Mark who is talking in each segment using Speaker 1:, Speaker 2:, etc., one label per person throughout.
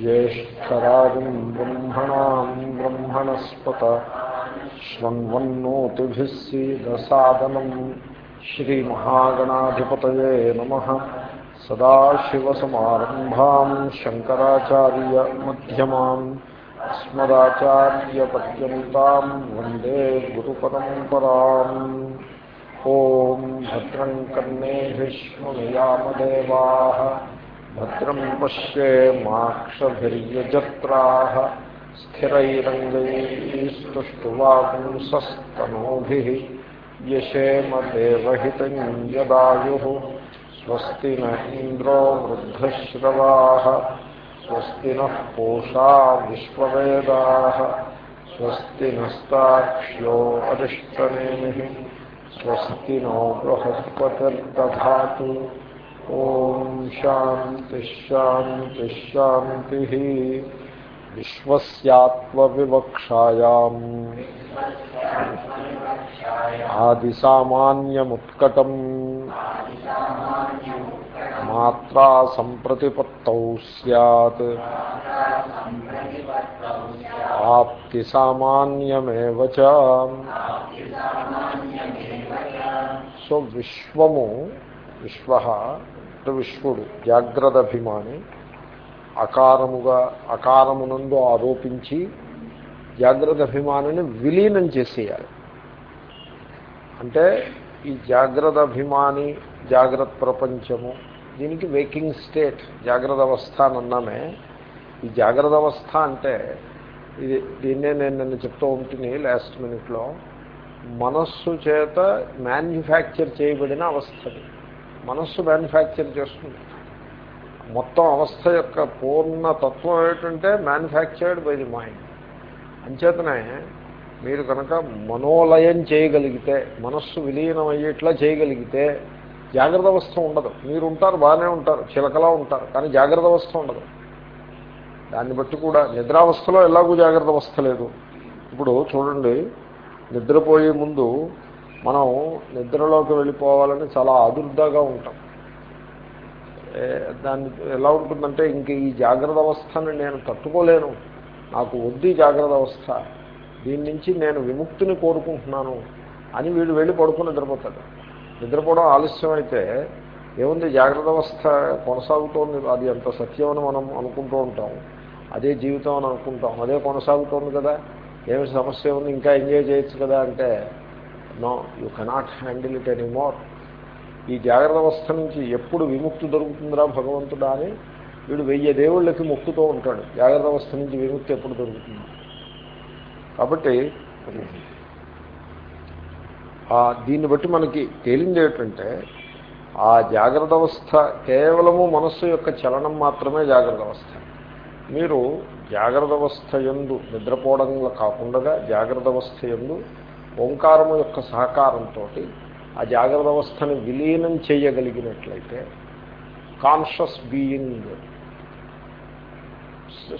Speaker 1: ज्येष्ठराजम् ब्रह्मणाम् ब्रह्मणस्पत। शृण्वन्नोतिभिः सीदसादनम् श्रीमहागणाधिपतये नमः। सदाशिवसमारम्भाम् शङ्कराचार्यमध्यमाम् अस्मदाचार्यपर्यन्ताम् वंदे गुरुपरम्पराम् ॐ भद्रम् शृणुयामदेवाः भद्रं पश्ये माक्षभिर्यजत्राः, स्थिरैरङ्गैस्तुष्टुवापुंसस्तनूभिः यशेमदेवहितं यदायुः स्वस्ति न इन्द्रो वृद्धश्रवाः, स्वस्ति नः पूषा विश्ववेदाः, स्वस्ति नस्ताक्ष्यो अरिष्टनेमिः, स्वस्ति नो बृहस्पतिर्दधातु। ఓం శాంతి శాంతి శాంతి విశ్వస్యాత్మవివక్షాయాం ఆదిసామాన్యముత్కటం మాత్రా సంప్రతిపత్తౌ సత్ ఆప్తి సామాన్యమేవ సో విశ్వము విశ్వ విశ్వడు జాగ్రదభిమాని అకారముగా అకారమునందు ఆరోపించి జాగ్రత్త అభిమానిని విలీనం చేసేయాలి. అంటే ఈ జాగ్రత్త అభిమాని జాగ్రత్త ప్రపంచము దీనికి వేకింగ్ స్టేట్ జాగ్రత్త అవస్థ అని అన్నామే. ఈ జాగ్రత్త అవస్థ అంటే ఇది దీన్నే నేను నిన్న చెప్తూ ఉంటుంది లాస్ట్ మినిట్లో మనస్సు చేత మ్యానుఫ్యాక్చర్ చేయబడిన అవస్థది. మనస్సు మ్యానుఫ్యాక్చర్ చేస్తుంది. మొత్తం అవస్థ యొక్క పూర్ణ తత్వం ఏమిటంటే మ్యానుఫ్యాక్చర్డ్ బై ది మైండ్ అంచేతనే మీరు కనుక మనోలయం చేయగలిగితే మనస్సు విలీనం అయ్యేట్లా చేయగలిగితే జాగ్రత్త అవస్థ ఉండదు. మీరు ఉంటారు బాగానే ఉంటారు చిలకలా ఉంటారు కానీ జాగ్రత్త అవస్థ ఉండదు. దాన్ని బట్టి కూడా నిద్రావస్థలో ఎలాగూ జాగ్రత్త అవస్థ లేదు. ఇప్పుడు చూడండి నిద్రపోయే ముందు మనం నిద్రలోకి వెళ్ళిపోవాలని చాలా ఆదుర్దాగా ఉంటాం. దాన్ని ఎలా ఉంటుందంటే ఇంక ఈ జాగ్రత్త అవస్థను నేను తట్టుకోలేను. నాకు వద్దు జాగ్రత్త అవస్థ. దీని నుంచి నేను విముక్తిని కోరుకుంటున్నాను అని వీడు వెళ్ళి పడుకుని నిద్రపోతాడు. నిద్రపోవడం ఆలస్యం అయితే ఏముంది? జాగ్రత్త అవస్థ కొనసాగుతోంది. అది ఎంత సత్యం అని మనం అనుకుంటూ ఉంటాం. అదే జీవితం అని అనుకుంటాం. అదే కొనసాగుతోంది కదా. ఏమి సమస్య ఉంది? ఇంకా ఎంజాయ్ చేయొచ్చు కదా అంటే no you cannot handle it any more ఈ జాగ్రత్త అవస్థ నుంచి ఎప్పుడు విముక్తి దొరుకుతుందిరా భగవంతుడా అని? వీడు వెయ్యి దేవుళ్ళకి మొక్కుతూ ఉంటాడు. జాగ్రత్త అవస్థ నుంచి విముక్తి ఎప్పుడు దొరుకుతుంది? కాబట్టి దీన్ని బట్టి మనకి తేలింది ఏంటంటే ఆ జాగ్రత్త అవస్థ కేవలము మనస్సు యొక్క చలనం మాత్రమే జాగ్రత్త అవస్థ. మీరు జాగ్రత్త అవస్థ ఎందు నిద్రపోవడంలో కాకుండా జాగ్రత్త అవస్థ ఎందు ఓంకారము యొక్క సహకారంతో ఆ జాగ్రత్త అవస్థను విలీనం చేయగలిగినట్లయితే కాన్షియస్ బీయింగ్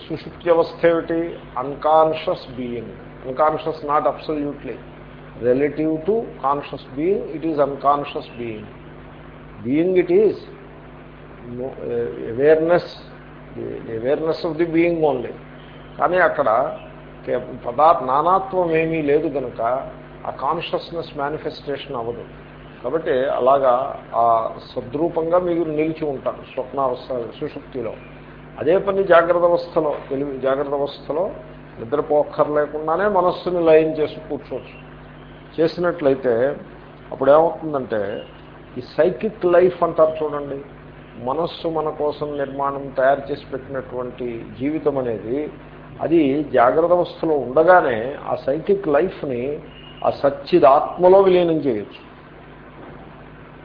Speaker 1: సుషుప్తి అవస్థ ఏమిటి? Unconscious being unconscious not absolutely relative to conscious being it is unconscious being being it is awareness awareness of the being only కానీ అక్కడ పదార్థ నానాత్వం ఏమీ లేదు కనుక ఆ కాన్షియస్నెస్ మేనిఫెస్టేషన్ అవ్వదు. కాబట్టి అలాగా ఆ సద్రూపంగా మీరు నిలిచి ఉంటారు స్వప్నావస్థ సుషుప్తిలో అదే పని జాగ్రత్త అవస్థలో తెలివి జాగ్రత్త అవస్థలో నిద్రపోక్కర్లేకుండానే మనస్సుని లయం చేసి కూర్చోవచ్చు. చేసినట్లయితే అప్పుడు ఏమవుతుందంటే ఈ సైకిక్ లైఫ్ అంటారు చూడండి మనస్సు మన కోసం నిర్మాణం తయారు చేసి పెట్టినటువంటి జీవితం అనేది అది జాగ్రత్త అవస్థలో ఉండగానే ఆ సైకిక్ లైఫ్ని ఆ సచ్చిదాత్మలో విలీనం చేయొచ్చు.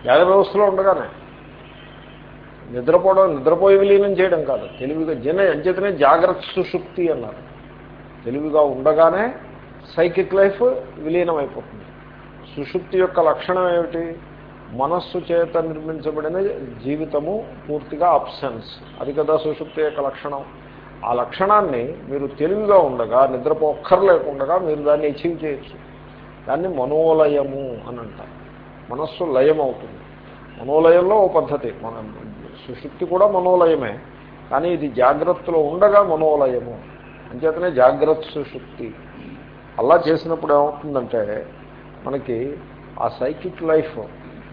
Speaker 1: న్యాయ వ్యవస్థలో ఉండగానే నిద్రపోవడం నిద్రపోయి విలీనం చేయడం కాదు. తెలివిగా జన అంచేతనే జాగ్రత్త సుషుప్తి అన్నారు. తెలివిగా ఉండగానే సైకిక్ లైఫ్ విలీనం అయిపోతుంది సుషుప్తి యొక్క లక్షణం ఏమిటి? మనస్సు చేత నిర్మించబడిన జీవితము పూర్తిగా అబ్సెన్స్. అది కదా సుషుప్తి యొక్క లక్షణం. ఆ లక్షణాన్ని మీరు తెలివిగా ఉండగా నిద్రపోక్కర్లేకుండగా మీరు దాన్ని అచీవ్ చేయొచ్చు. దాన్ని మనోలయము అని అంటారు మనస్సు లయం అవుతుంది మనోలయంలో ఓ పద్ధతి. మన సుశుక్తి కూడా మనోలయమే. కానీ ఇది జాగ్రత్తలో ఉండగా మనోలయము. అంచేతనే జాగ్రత్త సుశుక్తి. అలా చేసినప్పుడు ఏమవుతుందంటే మనకి ఆ సైకిక్ లైఫ్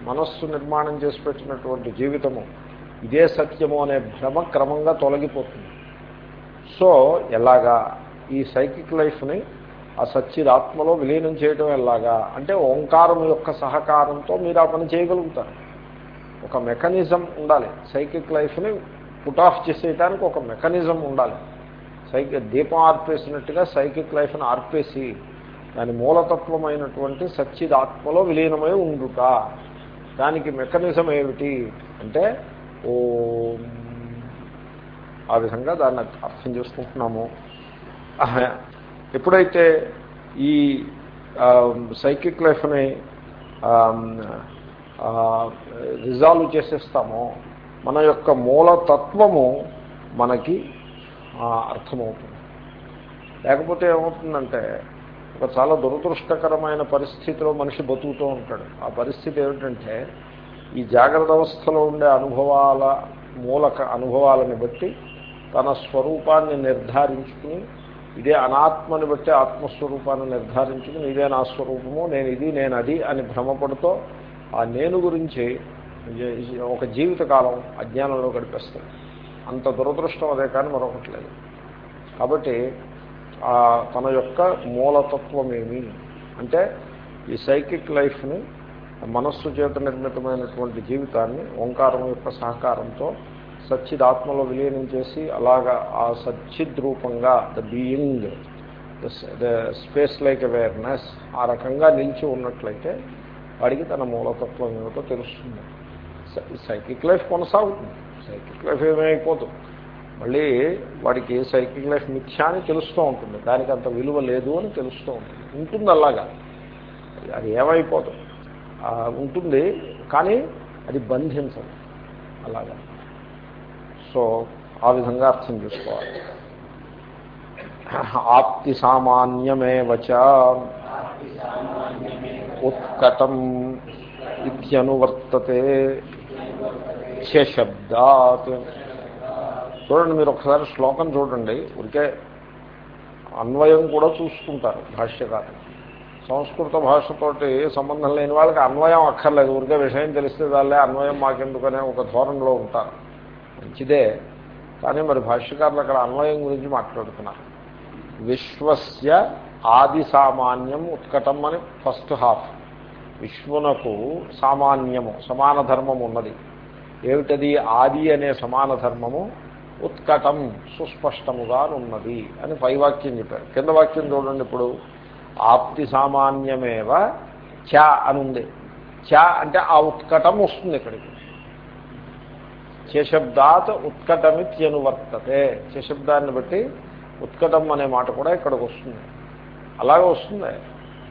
Speaker 1: మనస్సు నిర్మాణం చేసి పెట్టినటువంటి జీవితము ఇదే సత్యము అనే భ్రమ క్రమంగా తొలగిపోతుంది. సో ఎలాగా ఈ సైకిక్ లైఫ్ని ఆ సచ్చిదాత్మలో విలీనం చేయడం ఎలాగా? అంటే ఓంకారం యొక్క సహకారంతో మీరు ఆ పని చేయగలుగుతారు. ఒక మెకానిజం ఉండాలి. సైకిక్ లైఫ్ని పుట్ ఆఫ్ చేసేయటానికి ఒక మెకానిజం ఉండాలి. సైకి దీపం ఆర్పేసినట్టుగా సైకిక్ లైఫ్ని ఆర్పేసి దాని మూలతత్వమైనటువంటి సచ్చిదాత్మలో విలీనమై ఉండుట. దానికి మెకానిజం ఏమిటి? అంటే ఓ. ఆ విధంగా దాన్ని అర్థం చేసుకుంటున్నాము. ఎప్పుడైతే ఈ సైకిక్ లైఫ్ని రిజాల్వ్ చేసేస్తామో మన యొక్క మూలతత్వము మనకి అర్థమవుతుంది. లేకపోతే ఏమవుతుందంటే ఒక చాలా దురదృష్టకరమైన పరిస్థితిలో మనిషి బతుకుతూ ఉంటాడు. ఆ పరిస్థితి ఏమిటంటే ఈ జాగ్రత్త అవస్థలో ఉండే అనుభవాల మూలక అనుభవాలని బట్టి తన స్వరూపాన్ని నిర్ధారించుకుని ఇదే అనాత్మని బట్టి ఆత్మస్వరూపాన్ని నిర్ధారించుకుని ఇదే నా స్వరూపము నేను ఇది నేను అది అని భ్రమపడుతూ ఆ నేను గురించి ఒక జీవితకాలం అజ్ఞానంలో గడిపేస్తాడు అంత దురదృష్టం అదే కానీ మరొకటి లేదు. కాబట్టి తన యొక్క మూలతత్వం ఏమి? అంటే ఈ సైకిక్ లైఫ్ని మనస్సు చేత నిర్మితమైనటువంటి జీవితాన్ని ఓంకారం యొక్క సహకారంతో సచ్చిదాత్మలో విలీనం చేసి అలాగా ఆ సచ్చిద్ రూపంగా the being the space like awareness ఆ రకంగా నిలిచి ఉన్నట్లయితే వాడికి తన మూలతత్వం ఏమిటో తెలుస్తుంది. సైకిక్ లైఫ్ కొనసాగుతుంది. సైకిక్ లైఫ్ ఏమైపోతుంది మళ్ళీ వాడికి సైకిక్ లైఫ్ మిథ్యా అని తెలుస్తూ ఉంటుంది. దానికి అంత విలువ లేదు అని తెలుస్తూ ఉంటుంది. ఉంటుంది అలాగా. అది ఏమైపోతుంది ఉంటుంది కానీ అది బంధించదు. అలాగా. సో ఆ విధంగా అర్థం చేసుకోవాలి. ఆప్తి సామాన్యమే వచ ఉత్కటం ఇత్యనువర్తతే శబ్దాత్ చూడండి మీరు ఒకసారి శ్లోకం చూడండి. ఉరికే అన్వయం కూడా చూసుకుంటారు భాష్యకారు సంస్కృత భాషతోటి సంబంధం లేని వాళ్ళకి అన్వయం అక్కర్లేదు. ఊరికే విషయం తెలిస్తే దానిలే అన్వయం మాకెందుకనే ఒక ధోరణిలో ఉంటారు. మంచిదే. కానీ మరి భాష్యకారులు అక్కడ అన్వయం గురించి మాట్లాడుతున్నారు. విశ్వస్య ఆది సామాన్యం ఉత్కటం అని ఫస్ట్ హాఫ్. విశ్వనకు సామాన్యము సమాన ధర్మం ఉన్నది. ఏమిటది? ఆది అనే సమాన ధర్మము ఉత్కటం సుస్పష్టముగా ఉన్నది అని పై వాక్యం చెప్పారు. కింద వాక్యం చూడండి ఇప్పుడు. ఆప్తి సామాన్యమేవ చ అని ఉంది చ అంటే ఆ ఉత్కటం వస్తుంది ఇక్కడికి. చశబ్దాత్ ఉత్కటమిత్యనువర్తతే. చశబ్దాన్ని బట్టి ఉత్కటం అనే మాట కూడా ఇక్కడికి వస్తుంది. అలాగే వస్తుంది.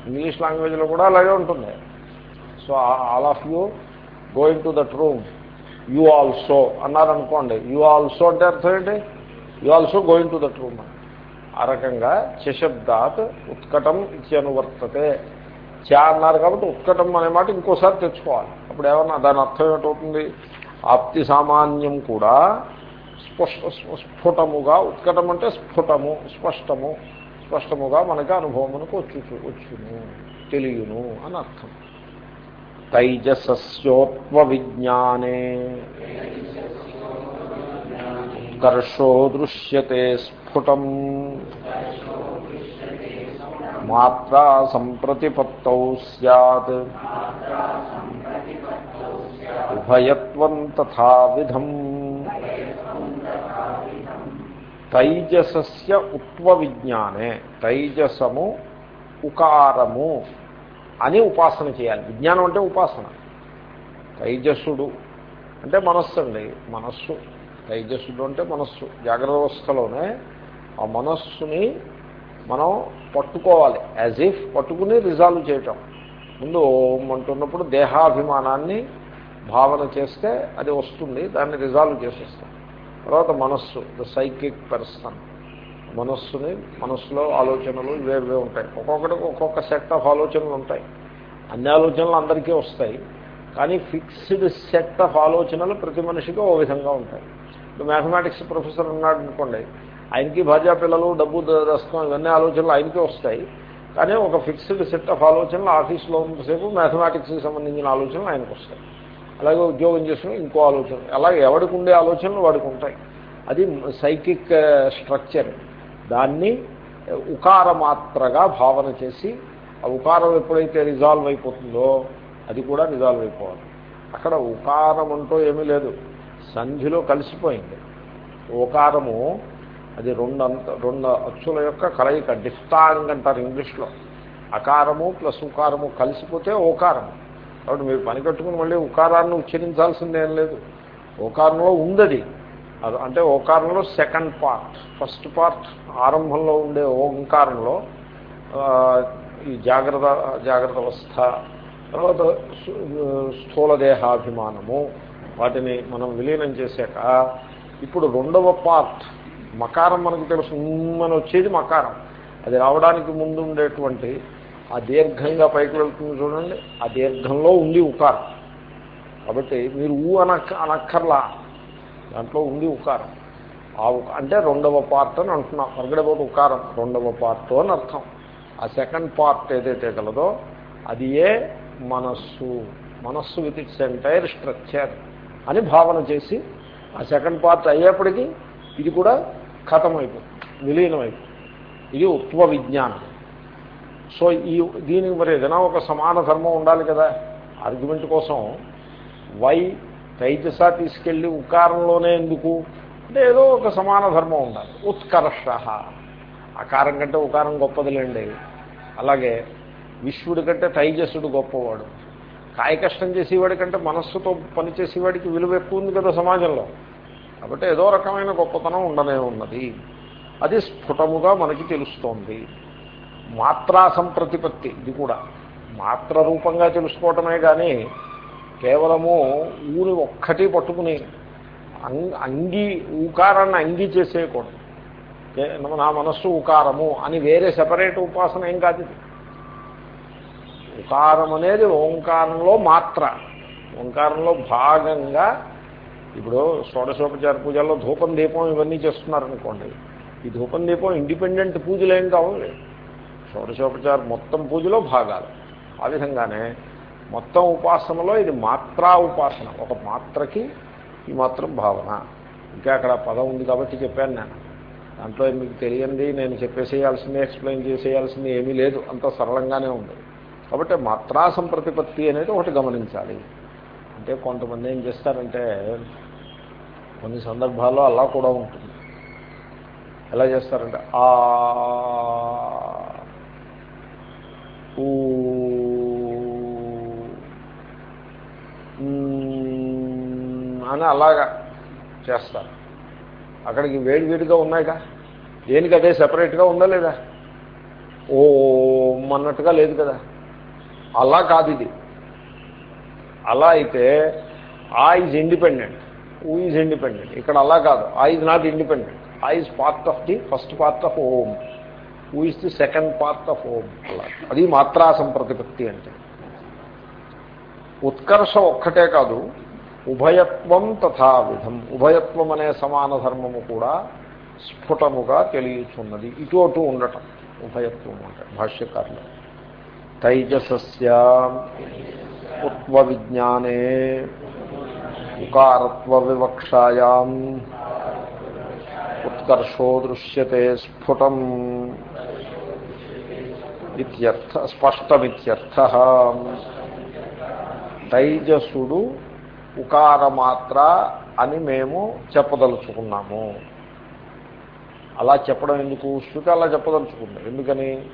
Speaker 1: ఇంగ్లీష్ లాంగ్వేజ్లో కూడా అలాగే ఉంటుంది. So all of you going to that room. You also అన్నారనుకోండి. యూ ఆల్సో అంటే అర్థం ఏంటి? You also going to that room. ఆ రకంగా చశబ్దాత్ ఉత్కటం ఇత్యనువర్తతే. చా అన్నారు కాబట్టి ఉత్కటం అనే మాట ఇంకోసారి తెచ్చుకోవాలి. అప్పుడు ఏమన్నా దాని అర్థం ఏమిటవుతుంది? ఆప్తి సామాన్యం కూడా స్పష్ట స్ఫుటముగా ఉత్కటం అంటే స్ఫుటము స్పష్టము స్పష్టముగా మనకి అనుభవమునకు వచ్చు వచ్చును తెలియను అని అర్థం. తైజసస్యోత్వ విజ్ఞానే. కర్షో దృశ్యతే స్ఫుటం. మాత్రా సంప్రతిపత్తౌ సత్ ఉభయత్వం తథావిధం తైజసస్య ఉత్వ విజ్ఞానే తైజసము ఉకారము అని ఉపాసన చేయాలి. విజ్ఞానం అంటే ఉపాసన. తైజస్సుడు అంటే మనస్సు అండి మనస్సు. తైజస్సుడు అంటే మనస్సు. జాగ్రత్త వ్యవస్థలోనే ఆ మనస్సుని మనం పట్టుకోవాలి. యాజ్ ఇఫ్ పట్టుకుని రిజాల్వ్ చేయటం. ముందు ఓం అంటున్నప్పుడు దేహాభిమానాన్ని భావన చేస్తే అది వస్తుంది దాన్ని రిజాల్వ్ చేసేస్తాం. తర్వాత మనస్సు ద సైకిక్ పర్సన్. మనస్సుని మనస్సులో ఆలోచనలు ఇవే ఉంటాయి. ఒక్కొక్కటికి ఒక్కొక్క సెట్ ఆఫ్ ఆలోచనలు ఉంటాయి. అన్ని ఆలోచనలు అందరికీ వస్తాయి కానీ ఫిక్స్డ్ సెట్ ఆఫ్ ఆలోచనలు ప్రతి మనిషికి ఓ విధంగా ఉంటాయి. ఇప్పుడు మ్యాథమెటిక్స్ ప్రొఫెసర్ ఉన్నాడు అనుకోండి ఆయనకి భార్యా పిల్లలు డబ్బు దస్తం ఇవన్నీ ఆలోచనలు ఆయనకే వస్తాయి. కానీ ఒక ఫిక్స్డ్ సెట్ ఆఫ్ ఆలోచనలు ఆఫీస్లో ఉన్నసేపు మ్యాథమెటిక్స్కి సంబంధించిన ఆలోచనలు ఆయనకు వస్తాయి. అలాగే ఉద్యోగం చేసుకుని ఇంకో ఆలోచన. అలాగే ఎవడికి ఉండే ఆలోచనలు వాడికి ఉంటాయి. అది సైకిక్ స్ట్రక్చర్. దాన్ని ఉకారమాత్రగా భావన చేసి ఆ ఉకారం ఎప్పుడైతే రిజాల్వ్ అయిపోతుందో అది కూడా రిజాల్వ్ అయిపోవాలి. అక్కడ ఉకారం అంటూ ఏమీ లేదు. సంధిలో కలిసిపోయింది. ఓకారము అది రెండు అంత రెండు అచ్చుల యొక్క కలయిక డిఫ్తాంగ్ అంటారు ఇంగ్లీష్లో. అకారము ప్లస్ ఉకారము కలిసిపోతే ఓకారము. కాబట్టి మీరు పని కట్టుకుని మళ్ళీ ఉకారాన్ని ఉచ్చరించాల్సిందేం లేదు. ఓకారంలో ఉందది. అది అంటే ఓకారంలో సెకండ్ పార్ట్ ఫస్ట్ పార్ట్ ఆరంభంలో ఉండే ఓంకారంలో ఈ జాగ్రత్త జాగ్రత్త అవస్థ తర్వాత స్థూల దేహాభిమానము వాటిని మనం విలీనం చేశాక ఇప్పుడు రెండవ పార్ట్ మకారం మనకు తెలుసు మన వచ్చేది మకారం. అది రావడానికి ముందు ఉండేటువంటి ఆ దీర్ఘంగా పైకి వెళ్తుంది చూడండి. ఆ దీర్ఘంలో ఉంది ఉకారం. కాబట్టి మీరు ఊ అనక్క అనక్కర్లా. దాంట్లో ఉంది ఉకారం. ఆ అంటే రెండవ పార్ట్ అని అంటున్నాం. మరగడబోతు ఉకారం. రెండవ పార్ట్ అని అర్థం. ఆ సెకండ్ పార్ట్ ఏదైతే కలదో అది ఏ? మనస్సు. మనస్సు విత్ ఇట్స్ ఎంటైర్ స్ట్రక్చర్ అని భావన చేసి ఆ సెకండ్ పార్ట్ అయ్యేప్పటికీ ఇది కూడా ఖతమైపోతుంది విలీనమైపోతుంది. ఇది ఉత్వ విజ్ఞానం. సో ఈ దీనికి మరి ఏదైనా ఒక సమాన ధర్మం ఉండాలి కదా. ఆర్గ్యుమెంట్ కోసం వై తైజస తీసుకెళ్ళి ఉకారంలోనే ఎందుకు? అంటే ఏదో ఒక సమాన ధర్మం ఉండాలి. ఉత్కర్ష. అకారం కంటే ఉకారం గొప్పదిలేండి. అలాగే విశ్వడి కంటే తైజస్సుడు గొప్పవాడు. కాయకష్టం చేసేవాడి కంటే మనస్సుతో పనిచేసేవాడికి విలువ ఎక్కువ ఉంది కదా సమాజంలో. కాబట్టి ఏదో రకమైన గొప్పతనం ఉండనే ఉన్నది. అది స్ఫుటముగా మనకి తెలుస్తోంది. మాత్రా సంప్రతిపత్తి. ఇది కూడా. మాత్ర రూపంగా తెలుసుకోవటమే కానీ కేవలము ఊరి ఒక్కటి పట్టుకుని అంగి ఊకారాన్ని అంగి చేసేయకూడదు. నా మనస్సు ఉకారము అని వేరే సెపరేట్ ఉపాసన ఏం కాదు ఉకారం అనేది ఓంకారంలో మాత్ర. ఓంకారంలో భాగంగా ఇప్పుడు షోడశోపచార పూజల్లో ధూపం దీపం ఇవన్నీ చేస్తున్నారనుకోండి. ఈ ధూపం దీపం ఇండిపెండెంట్ పూజలు ఏం కావాలి షోడశోపచార మొత్తం పూజలో భాగాలు. ఆ విధంగానే మొత్తం ఉపాసనలో ఇది మాత్రా ఉపాసన. ఒక మాత్రకి ఈ మాత్రం భావన. ఇంకా అక్కడ పదం ఉంది కాబట్టి చెప్పాను నేను. దాంట్లో మీకు తెలియంది? నేను చెప్పేసేయాల్సింది ఎక్స్ప్లెయిన్ చేసేయాల్సింది ఏమీ లేదు. అంత సరళంగానే ఉంది. కాబట్టి మాత్రా సంప్రతిపత్తి అనేది ఒకటి గమనించాలి. అంటే కొంతమంది ఏం చేస్తారంటే కొన్ని సందర్భాల్లో అలా కూడా ఉంటుంది. ఎలా చేస్తారంటే ఆ అని అలాగా చేస్తారు. అక్కడికి వేడి వేడిగా ఉన్నాయిగా? దేనికి అదే సపరేట్గా ఉందా లేదా? ఓ అన్నట్టుగా లేదు కదా. అలా కాదు ఇది. అలా అయితే ఆ ఈజ్ ఇండిపెండెంట్ ఊ ఈజ్ ఇండిపెండెంట్ ఇక్కడ అలా కాదు. ఆ ఈజ్ నాట్ ఇండిపెండెంట్ ఆ is part of the first part of Om who is the second part of Om అది మాత్రా సంప్రతిపత్తి అంటే. ఉత్కర్ష ఒక్కటే కాదు ఉభయత్వం తథావిధం ఉభయత్వం అనే సమాన ధర్మము కూడా స్ఫుటముగా తెలియచున్నది. ఇటు అటు ఉండటం ఉభయత్వం అంటే భాష్యకారులు. తైజసస్య ఉత్వ విజ్ఞానే ఉకారత్వ వివక్షాయాం. ఉత్కర్షో దృశ్యతే స్ఫుటం ఇత్యర్థ స్పష్టమిత్యర్థ తైజసుడు ఉకారమాత్ర అని మేము చెప్పదలుచుకున్నాము. అలా చెప్పడం ఎందుకు? శృతి అలా చెప్పదలుచుకుంది. ఎందుకని?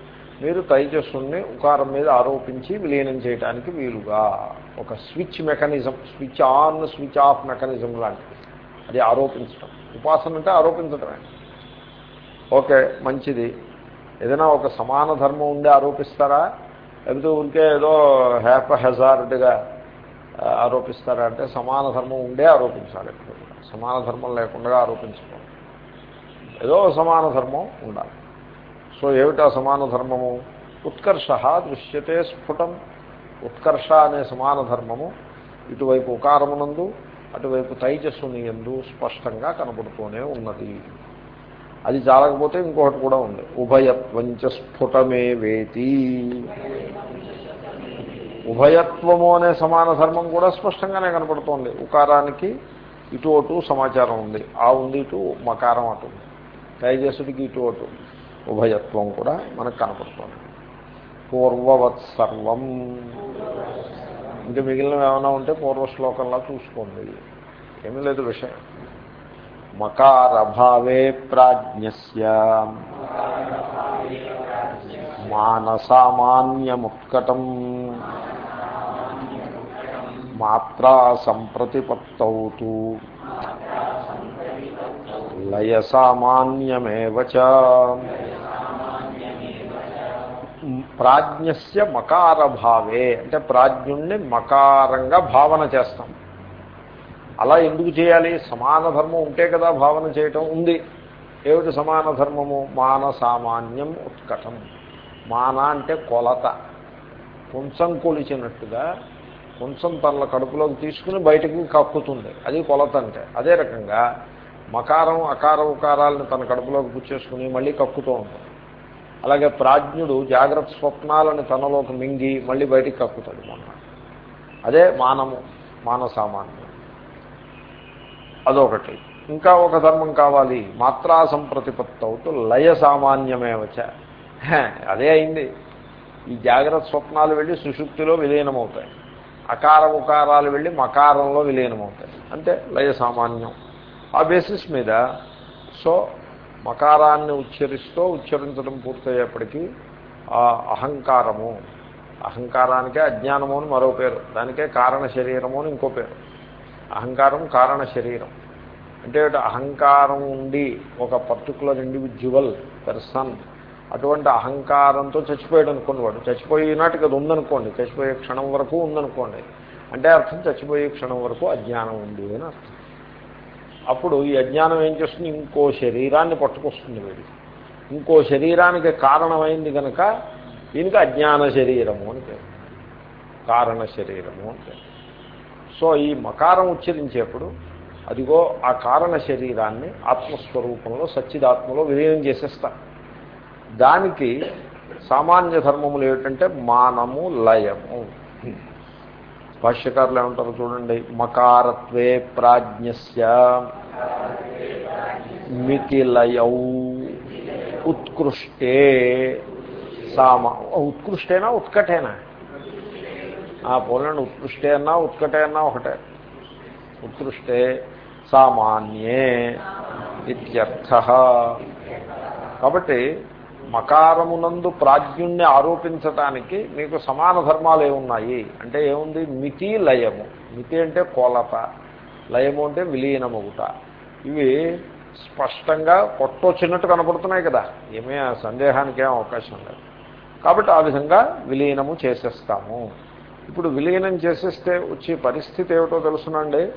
Speaker 1: మీరు తైజస్సుని ఉకారం మీద ఆరోపించి విలీనం చేయడానికి వీలుగా. ఒక switch mechanism switch on switch off mechanism లాంటిది. అది ఆరోపించడం ఉపాసన అంటే ఆరోపించడమే ఓకే మంచిది. ఏదైనా ఒక సమాన ధర్మం ఉండి ఆరోపిస్తారా? లేకపోతే ఉంటే ఏదో హ్యాప్ హెజార్డ్గా ఆరోపిస్తారా? అంటే సమాన ధర్మం ఉండే ఆరోపించాలి సమాన ధర్మం లేకుండా ఆరోపించకూడదు ఏదో సమాన ధర్మం ఉండాలి. సో ఏమిటా సమాన ధర్మము? ఉత్కర్ష దృశ్యతే స్ఫుటం. ఉత్కర్ష అనే సమాన ధర్మము ఇటువైపు ఉకారమునందు అటువైపు తైజస్సుని ఎందు స్పష్టంగా కనబడుతూనే ఉన్నది. అది చాలకపోతే ఇంకొకటి కూడా ఉంది. ఉభయత్వంచ స్ఫుటమే వేతి ఉభయత్వము అనే సమాన ధర్మం కూడా స్పష్టంగానే కనపడుతోంది ఉకారానికి ఇటు అటు సమాచారం ఉంది. ఆ ఉంది ఇటు మకారం అటు ఉంది. తైజస్సుడికి ఇటు అటు ఉభయత్వం కూడా మనకు కనపడుతోంది పూర్వవత్ సర్వం. ఇంకా మిగిలినవి ఏమైనా ఉంటే పూర్వ శ్లోకంలా చూసుకోండి. ఏమీ లేదు విషయం. మకారభావే ప్రాజ్ఞస్య. మానసామాన్యముత్కటం. మాత్రా లయ లయసామాన్యమేవ చ. ప్రాజ్ఞస్య మకార భావే అంటే ప్రాజ్ఞుణ్ణి మకారంగా భావన చేస్తాం. అలా ఎందుకు చేయాలి? సమాన ధర్మం ఉంటే కదా భావన చేయటం ఉంది. ఏమిటి సమాన ధర్మము? మాన సామాన్యం ఉత్కటం. మాన అంటే కొలత. కొంచెం కొలిచినట్టుగా కొంచెం తనల కడుపులోకి తీసుకుని బయటకు కక్కుతుంది. అది కొలత అంటే. అదే రకంగా మకారం అకార ఉకారాలను తన కడుపులోకి పుచ్చేసుకుని మళ్ళీ కక్కుతూ ఉంటుంది. అలాగే ప్రాజ్ఞుడు జాగ్రత్త స్వప్నాలను తనలోకి మింగి మళ్ళీ బయటికి కక్కుతాడు మొన్న. అదే మానము మాన సామాన్యం అదొకటి. ఇంకా ఒక ధర్మం కావాలి. మాత్రా సంప్రతిపత్తి అవుతూ లయ సామాన్యమే వచ్చ అదే అయింది. ఈ జాగ్రత్త స్వప్నాలు వెళ్ళి సుషుప్తిలో విలీనమవుతాయి. అకార ఉకారాలు వెళ్ళి మకారంలో విలీనమవుతాయి. అంటే లయ సామాన్యం ఆ బేసిస్ మీద సో మకారాన్ని ఉచ్చరిస్తూ ఉచ్చరించడం పూర్తయ్యేప్పటికీ ఆ అహంకారము అహంకారానికే అజ్ఞానము అని మరో పేరు దానికే కారణ శరీరము అని ఇంకో పేరు. అహంకారం కారణ శరీరం. అంటే అహంకారం ఉండి ఒక పర్టికులర్ ఇండివిజువల్ పర్సన్ అటువంటి అహంకారంతో చచ్చిపోయాడు అనుకోండి వాడు. చచ్చిపోయినట్టుగా అది ఉందనుకోండి. చచ్చిపోయే క్షణం వరకు ఉందనుకోండి. అంటే అర్థం చచ్చిపోయే క్షణం వరకు అజ్ఞానం ఉంది అని అర్థం. అప్పుడు ఈ అజ్ఞానం ఏం చేస్తుంది? ఇంకో శరీరాన్ని పట్టుకొస్తుంది వీడి ఇంకో శరీరానికి కారణమైంది కనుక దీనికి అజ్ఞాన శరీరము అని పేరు. కారణ శరీరము అని పేరు. సో ఈ మకారం ఉచ్చరించేప్పుడు అదిగో ఆ కారణ శరీరాన్ని ఆత్మస్వరూపంలో సచ్చిదాత్మలో విలీనం చేసేస్తా. దానికి సామాన్య ధర్మములు ఏమిటంటే మానము లయము. భాష్యకారులు ఏమంటారు చూడండి. మకారత్వే ప్రాజ్ఞస్య. మితిలయౌ ఉత్కృష్టే సామ. ఉత్కృష్టేనా ఉత్కటేనా? ఆ పోలండి ఉత్కృష్టే అన్నా ఉత్కటే అన్నా ఒకటే. ఉత్కృష్టే సామాన్యే ఇత్యర్థ. కాబట్టి మకారమునందు ప్రాజ్ఞుణ్ణి ఆరోపించటానికి మీకు సమాన ధర్మాలు ఏమున్నాయి అంటే ఏముంది? మితి లయము మితి అంటే కోలత. లయము అంటే విలీనమగుట. ఇవి స్పష్టంగా కొట్టొచ్చినట్టు కనపడుతున్నాయి కదా. ఏమీ సందేహానికి ఏం అవకాశం లేదు. కాబట్టి ఆ విధంగా విలీనము చేసేస్తాము. ఇప్పుడు విలీనం చేసేస్తే వచ్చే పరిస్థితి ఏమిటో తెలుసునండి.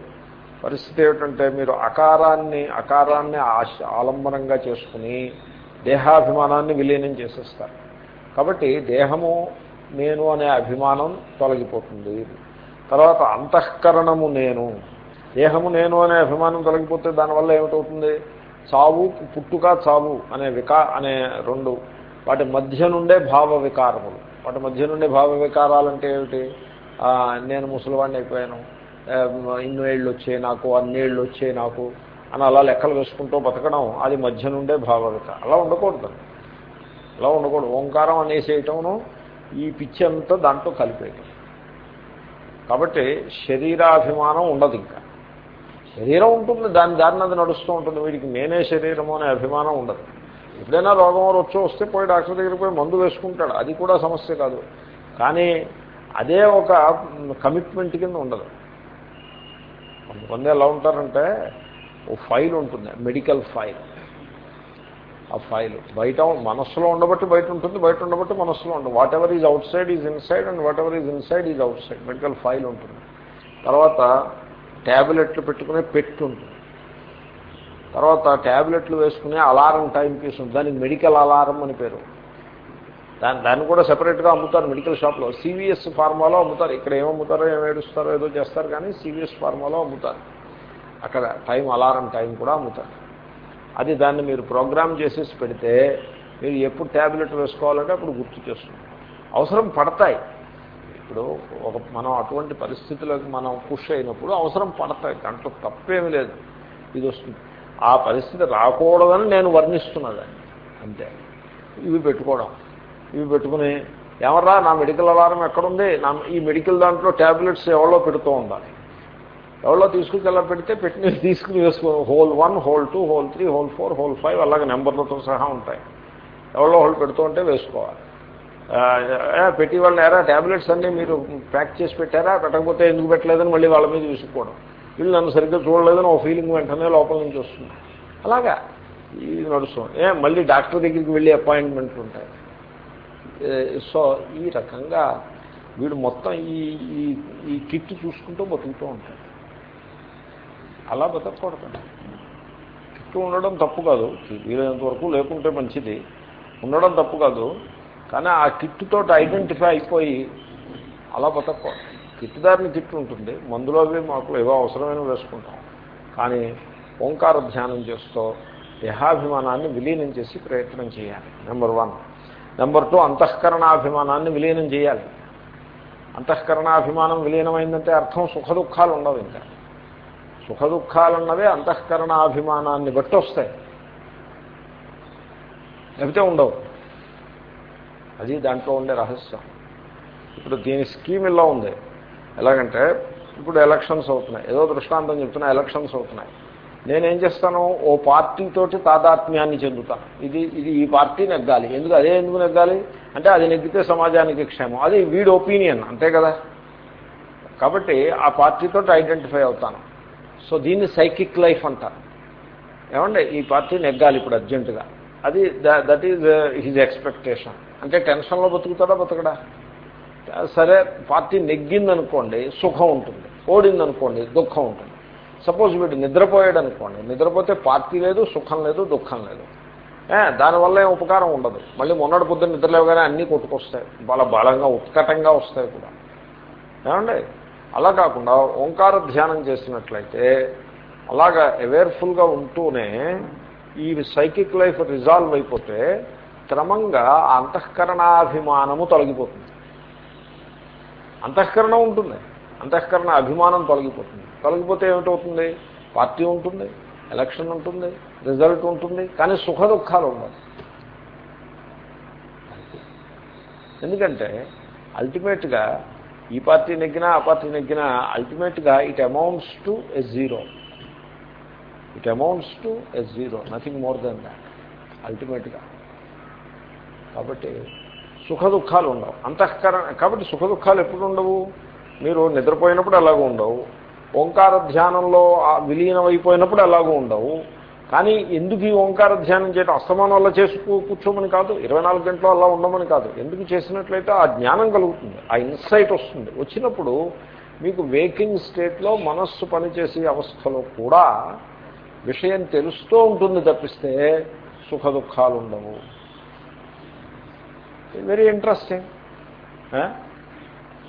Speaker 1: పరిస్థితి ఏమిటంటే మీరు అకారాన్ని అకారాన్ని ఆలంబనంగా చేసుకుని దేహాభిమానాన్ని విలీనం చేసేస్తారు. కాబట్టి దేహము నేను అనే అభిమానం తొలగిపోతుంది. తర్వాత అంతఃకరణము నేను. దేహము నేను అనే అభిమానం తొలగిపోతే దానివల్ల ఏమిటవుతుంది? చావు పుట్టుక చావు అనే వికా అనే రెండు. వాటి మధ్య నుండే భావ వికారములు. వాటి మధ్య నుండే భావ వికారాలంటే ఏమిటి? నేను ముసలివాడిని అయిపోయాను. ఇన్నేళ్ళు వచ్చాయి నాకు అన్నేళ్ళు వచ్చాయి నాకు అని అలా లెక్కలు వేసుకుంటూ బతకడం అది మధ్య నుండే భావవిక అలా ఉండకూడదు. అలా ఉండకూడదు. ఓంకారం అనేసేయటమును ఈ పిచ్చి అంతా దాంట్లో కలిపేయటం. కాబట్టి శరీరాభిమానం ఉండదు ఇంకా. శరీరం ఉంటుంది దాని దారిని అది నడుస్తూ ఉంటుంది. వీడికి నేనే శరీరము అనే అభిమానం ఉండదు. ఎప్పుడైనా రోగం వచ్చి వస్తే పోయి డాక్టర్ దగ్గరికి పోయి మందు వేసుకుంటాడు. అది కూడా సమస్య కాదు. కానీ అదే ఒక కమిట్మెంట్ కింద ఉండదు. కొంతమంది ఎలా ఉంటారంటే ఓ ఫైల్ ఉంటుంది మెడికల్ ఫైల్ ఆ ఫైల్ బయట మనస్సులో ఉండబట్టి బయట ఉంటుంది బయట ఉండబట్టి మనస్సులో ఉంటుంది whatever is outside is inside and whatever is inside is outside medical file ఉంటుంది. తర్వాత ట్యాబ్లెట్లు పెట్టుకునే పెట్టు ఉంటుంది. తర్వాత ట్యాబ్లెట్లు వేసుకునే అలారం టైం పీస్ ఉంటుంది. దానికి మెడికల్ అలారం అని పేరు. దాని దాన్ని కూడా సెపరేట్గా అమ్ముతారు మెడికల్ షాప్లో. సివిఎస్ ఫార్మాలో అమ్ముతారు. ఇక్కడ ఏమమ్ముతారో ఏమేడుస్తారో ఏదో చేస్తారు కానీ సివిఎస్ ఫార్మాలో అమ్ముతారు. అక్కడ టైం అలారం టైం కూడా అమ్ముతారు. అది దాన్ని మీరు ప్రోగ్రామ్ చేసేసి పెడితే మీరు ఎప్పుడు ట్యాబ్లెట్ వేసుకోవాలంటే అప్పుడు గుర్తు చేస్తుంది అవసరం పడతాయి. ఇప్పుడు ఒక మనం అటువంటి పరిస్థితులకు మనం పుష్ అయినప్పుడు అవసరం పడతాయి దాంట్లో తప్పేమీ లేదు. ఇది వస్తుంది. ఆ పరిస్థితి రాకూడదని నేను వర్ణిస్తున్నదాన్ని అంతే. ఇవి పెట్టుకోవడం. ఇవి పెట్టుకుని ఎవర్రా నా మెడికల్ అలారం ఎక్కడుంది? నా ఈ మెడికల్ దాంట్లో ట్యాబ్లెట్స్ ఎవరో పెడుతూ ఉండాలి? ఎవరో తీసుకుని ఎలా పెడితే పెట్టిన తీసుకుని వేసుకో. Hole one hole two hole three hole four hole five అలాగే నెంబర్లతో సహా ఉంటాయి. ఎవరో హోల్ పెడుతూ ఉంటే వేసుకోవాలి. పెట్టి వాళ్ళు ఎరా ట్యాబ్లెట్స్ అన్నీ మీరు ప్యాక్ చేసి పెట్టారా? పెట్టకపోతే ఎందుకు పెట్టలేదని మళ్ళీ వాళ్ళ మీద విసుక్కోవడం. వీళ్ళు నన్ను సరిగ్గా చూడలేదని ఒక ఫీలింగ్ వెంటనే లోపల నుంచి వస్తుంది. అలాగా? ఇది నడుస్తుంది. ఏ మళ్ళీ డాక్టర్ దగ్గరికి వెళ్ళి అపాయింట్మెంట్లు ఉంటాయి. సో ఈ రకంగా వీడు మొత్తం ఈ ఈ ఈ కిట్ చూసుకుంటూ బతుకుతూ ఉంటాడు. అలా బతకూడదండి కిట్ ఉండడం తప్పు కాదు. వీలైనంత వరకు లేకుంటే మంచిది. ఉండడం తప్పు కాదు. కానీ ఆ కిట్టుతో ఐడెంటిఫై అయిపోయి అలా బతకూడదు కిట్టుదారిని కిట్టు ఉంటుంది. మందులో అవి మాకు ఏవో అవసరమైన వేసుకుంటాం. కానీ ఓంకార ధ్యానం చేస్తూ దేహాభిమానాన్ని విలీనం చేసి ప్రయత్నం చేయాలి. నెంబర్ వన్ నెంబర్ టూ అంతఃకరణాభిమానాన్ని విలీనం చేయాలి. అంతఃకరణాభిమానం విలీనమైందంటే అర్థం సుఖ దుఃఖాలు ఉండవు ఇంకా. సుఖ దుఃఖాలు అన్నవే అంతఃకరణాభిమానాన్ని బట్టి వస్తాయి లేకపోతే ఉండవు. అది దాంట్లో ఉండే రహస్యం. ఇప్పుడు దీని స్కీమ్ ఇలా ఉంది. ఎలాగంటే ఇప్పుడు ఎలక్షన్స్ అవుతున్నాయి. ఏదో దృష్టాంతం చెప్తున్నా ఎలక్షన్స్ అవుతున్నాయి. నేనేం చేస్తాను? ఓ పార్టీతోటి తాదాత్మ్యాన్ని చెందుతాను ఇది ఇది ఈ పార్టీ నెగ్గాలి. ఎందుకు అదే ఎందుకు నెగ్గాలి? అంటే అది నెగ్గితే సమాజానికి క్షేమం. అది వీడి ఒపీనియన్ అంతే కదా? కాబట్టి ఆ పార్టీతో ఐడెంటిఫై అవుతాను. సో దీన్ని సైకిక్ లైఫ్ అంటారు. ఏమంటే ఈ పార్టీ నెగ్గాలి ఇప్పుడు అర్జెంటుగా. అది దట్ ఈజ్ హిజ్ ఎక్స్పెక్టేషన్ అంటే టెన్షన్లో బతుకుతాడా బతకడా? సరే పార్టీ నెగ్గిందనుకోండి సుఖం ఉంటుంది. ఓడిందనుకోండి దుఃఖం ఉంటుంది. సపోజ్ వీడు నిద్రపోయాడు అనుకోండి నిద్రపోతే పార్టీ లేదు సుఖం లేదు దుఃఖం లేదు. దానివల్ల ఏం ఉపకారం ఉండదు. మళ్ళీ మొన్నటి పొద్దున్న నిద్రలేవగానే అన్నీ కొట్టుకొస్తాయి. బాగా బలంగా ఉత్కటంగా వస్తాయి కూడా. ఏమండి? అలా కాకుండా ఓంకార ధ్యానం చేసినట్లయితే అలాగా అవేర్ఫుల్గా ఉంటూనే ఈ సైకిక్ లైఫ్ రిజాల్వ్ అయిపోతే క్రమంగా అంతఃకరణాభిమానము తొలగిపోతుంది. అంతఃకరణ ఉంటుంది. అంతఃకరణ అభిమానం తొలగిపోతుంది. తొలగిపోతే ఏమిటవుతుంది? పార్టీ ఉంటుంది ఎలక్షన్ ఉంటుంది రిజల్ట్ ఉంటుంది కానీ సుఖ దుఃఖాలు ఉండవు. ఎందుకంటే అల్టిమేట్గా ఈ పార్టీ నెగ్గినా ఆ పార్టీ నెగ్గినా అల్టిమేట్గా it amounts to a zero it amounts to a zero nothing more than that అల్టిమేట్గా కాబట్టి సుఖ దుఃఖాలు ఉండవు. అంతఃకరణ కాబట్టి సుఖ దుఃఖాలు ఎప్పుడు ఉండవు? మీరు నిద్రపోయినప్పుడు అలాగూ ఉండవు. ఓంకార ధ్యానంలో విలీనమైపోయినప్పుడు అలాగూ ఉండవు. కానీ ఎందుకు ఈ ఓంకార ధ్యానం చేయటం అస్తమానం వల్ల చేసుకో కూర్చోమని కాదు ఇరవై నాలుగు గంటలు అలా ఉండమని కాదు. ఎందుకు చేసినట్లయితే ఆ జ్ఞానం కలుగుతుంది ఆ ఇన్సైట్ వస్తుంది. వచ్చినప్పుడు మీకు వేకింగ్ స్టేట్లో మనస్సు పనిచేసే అవస్థలో కూడా విషయం తెలుస్తూ ఉంటుంది తప్పిస్తే సుఖ దుఃఖాలు ఉండవు. వెరీ ఇంట్రెస్టింగ్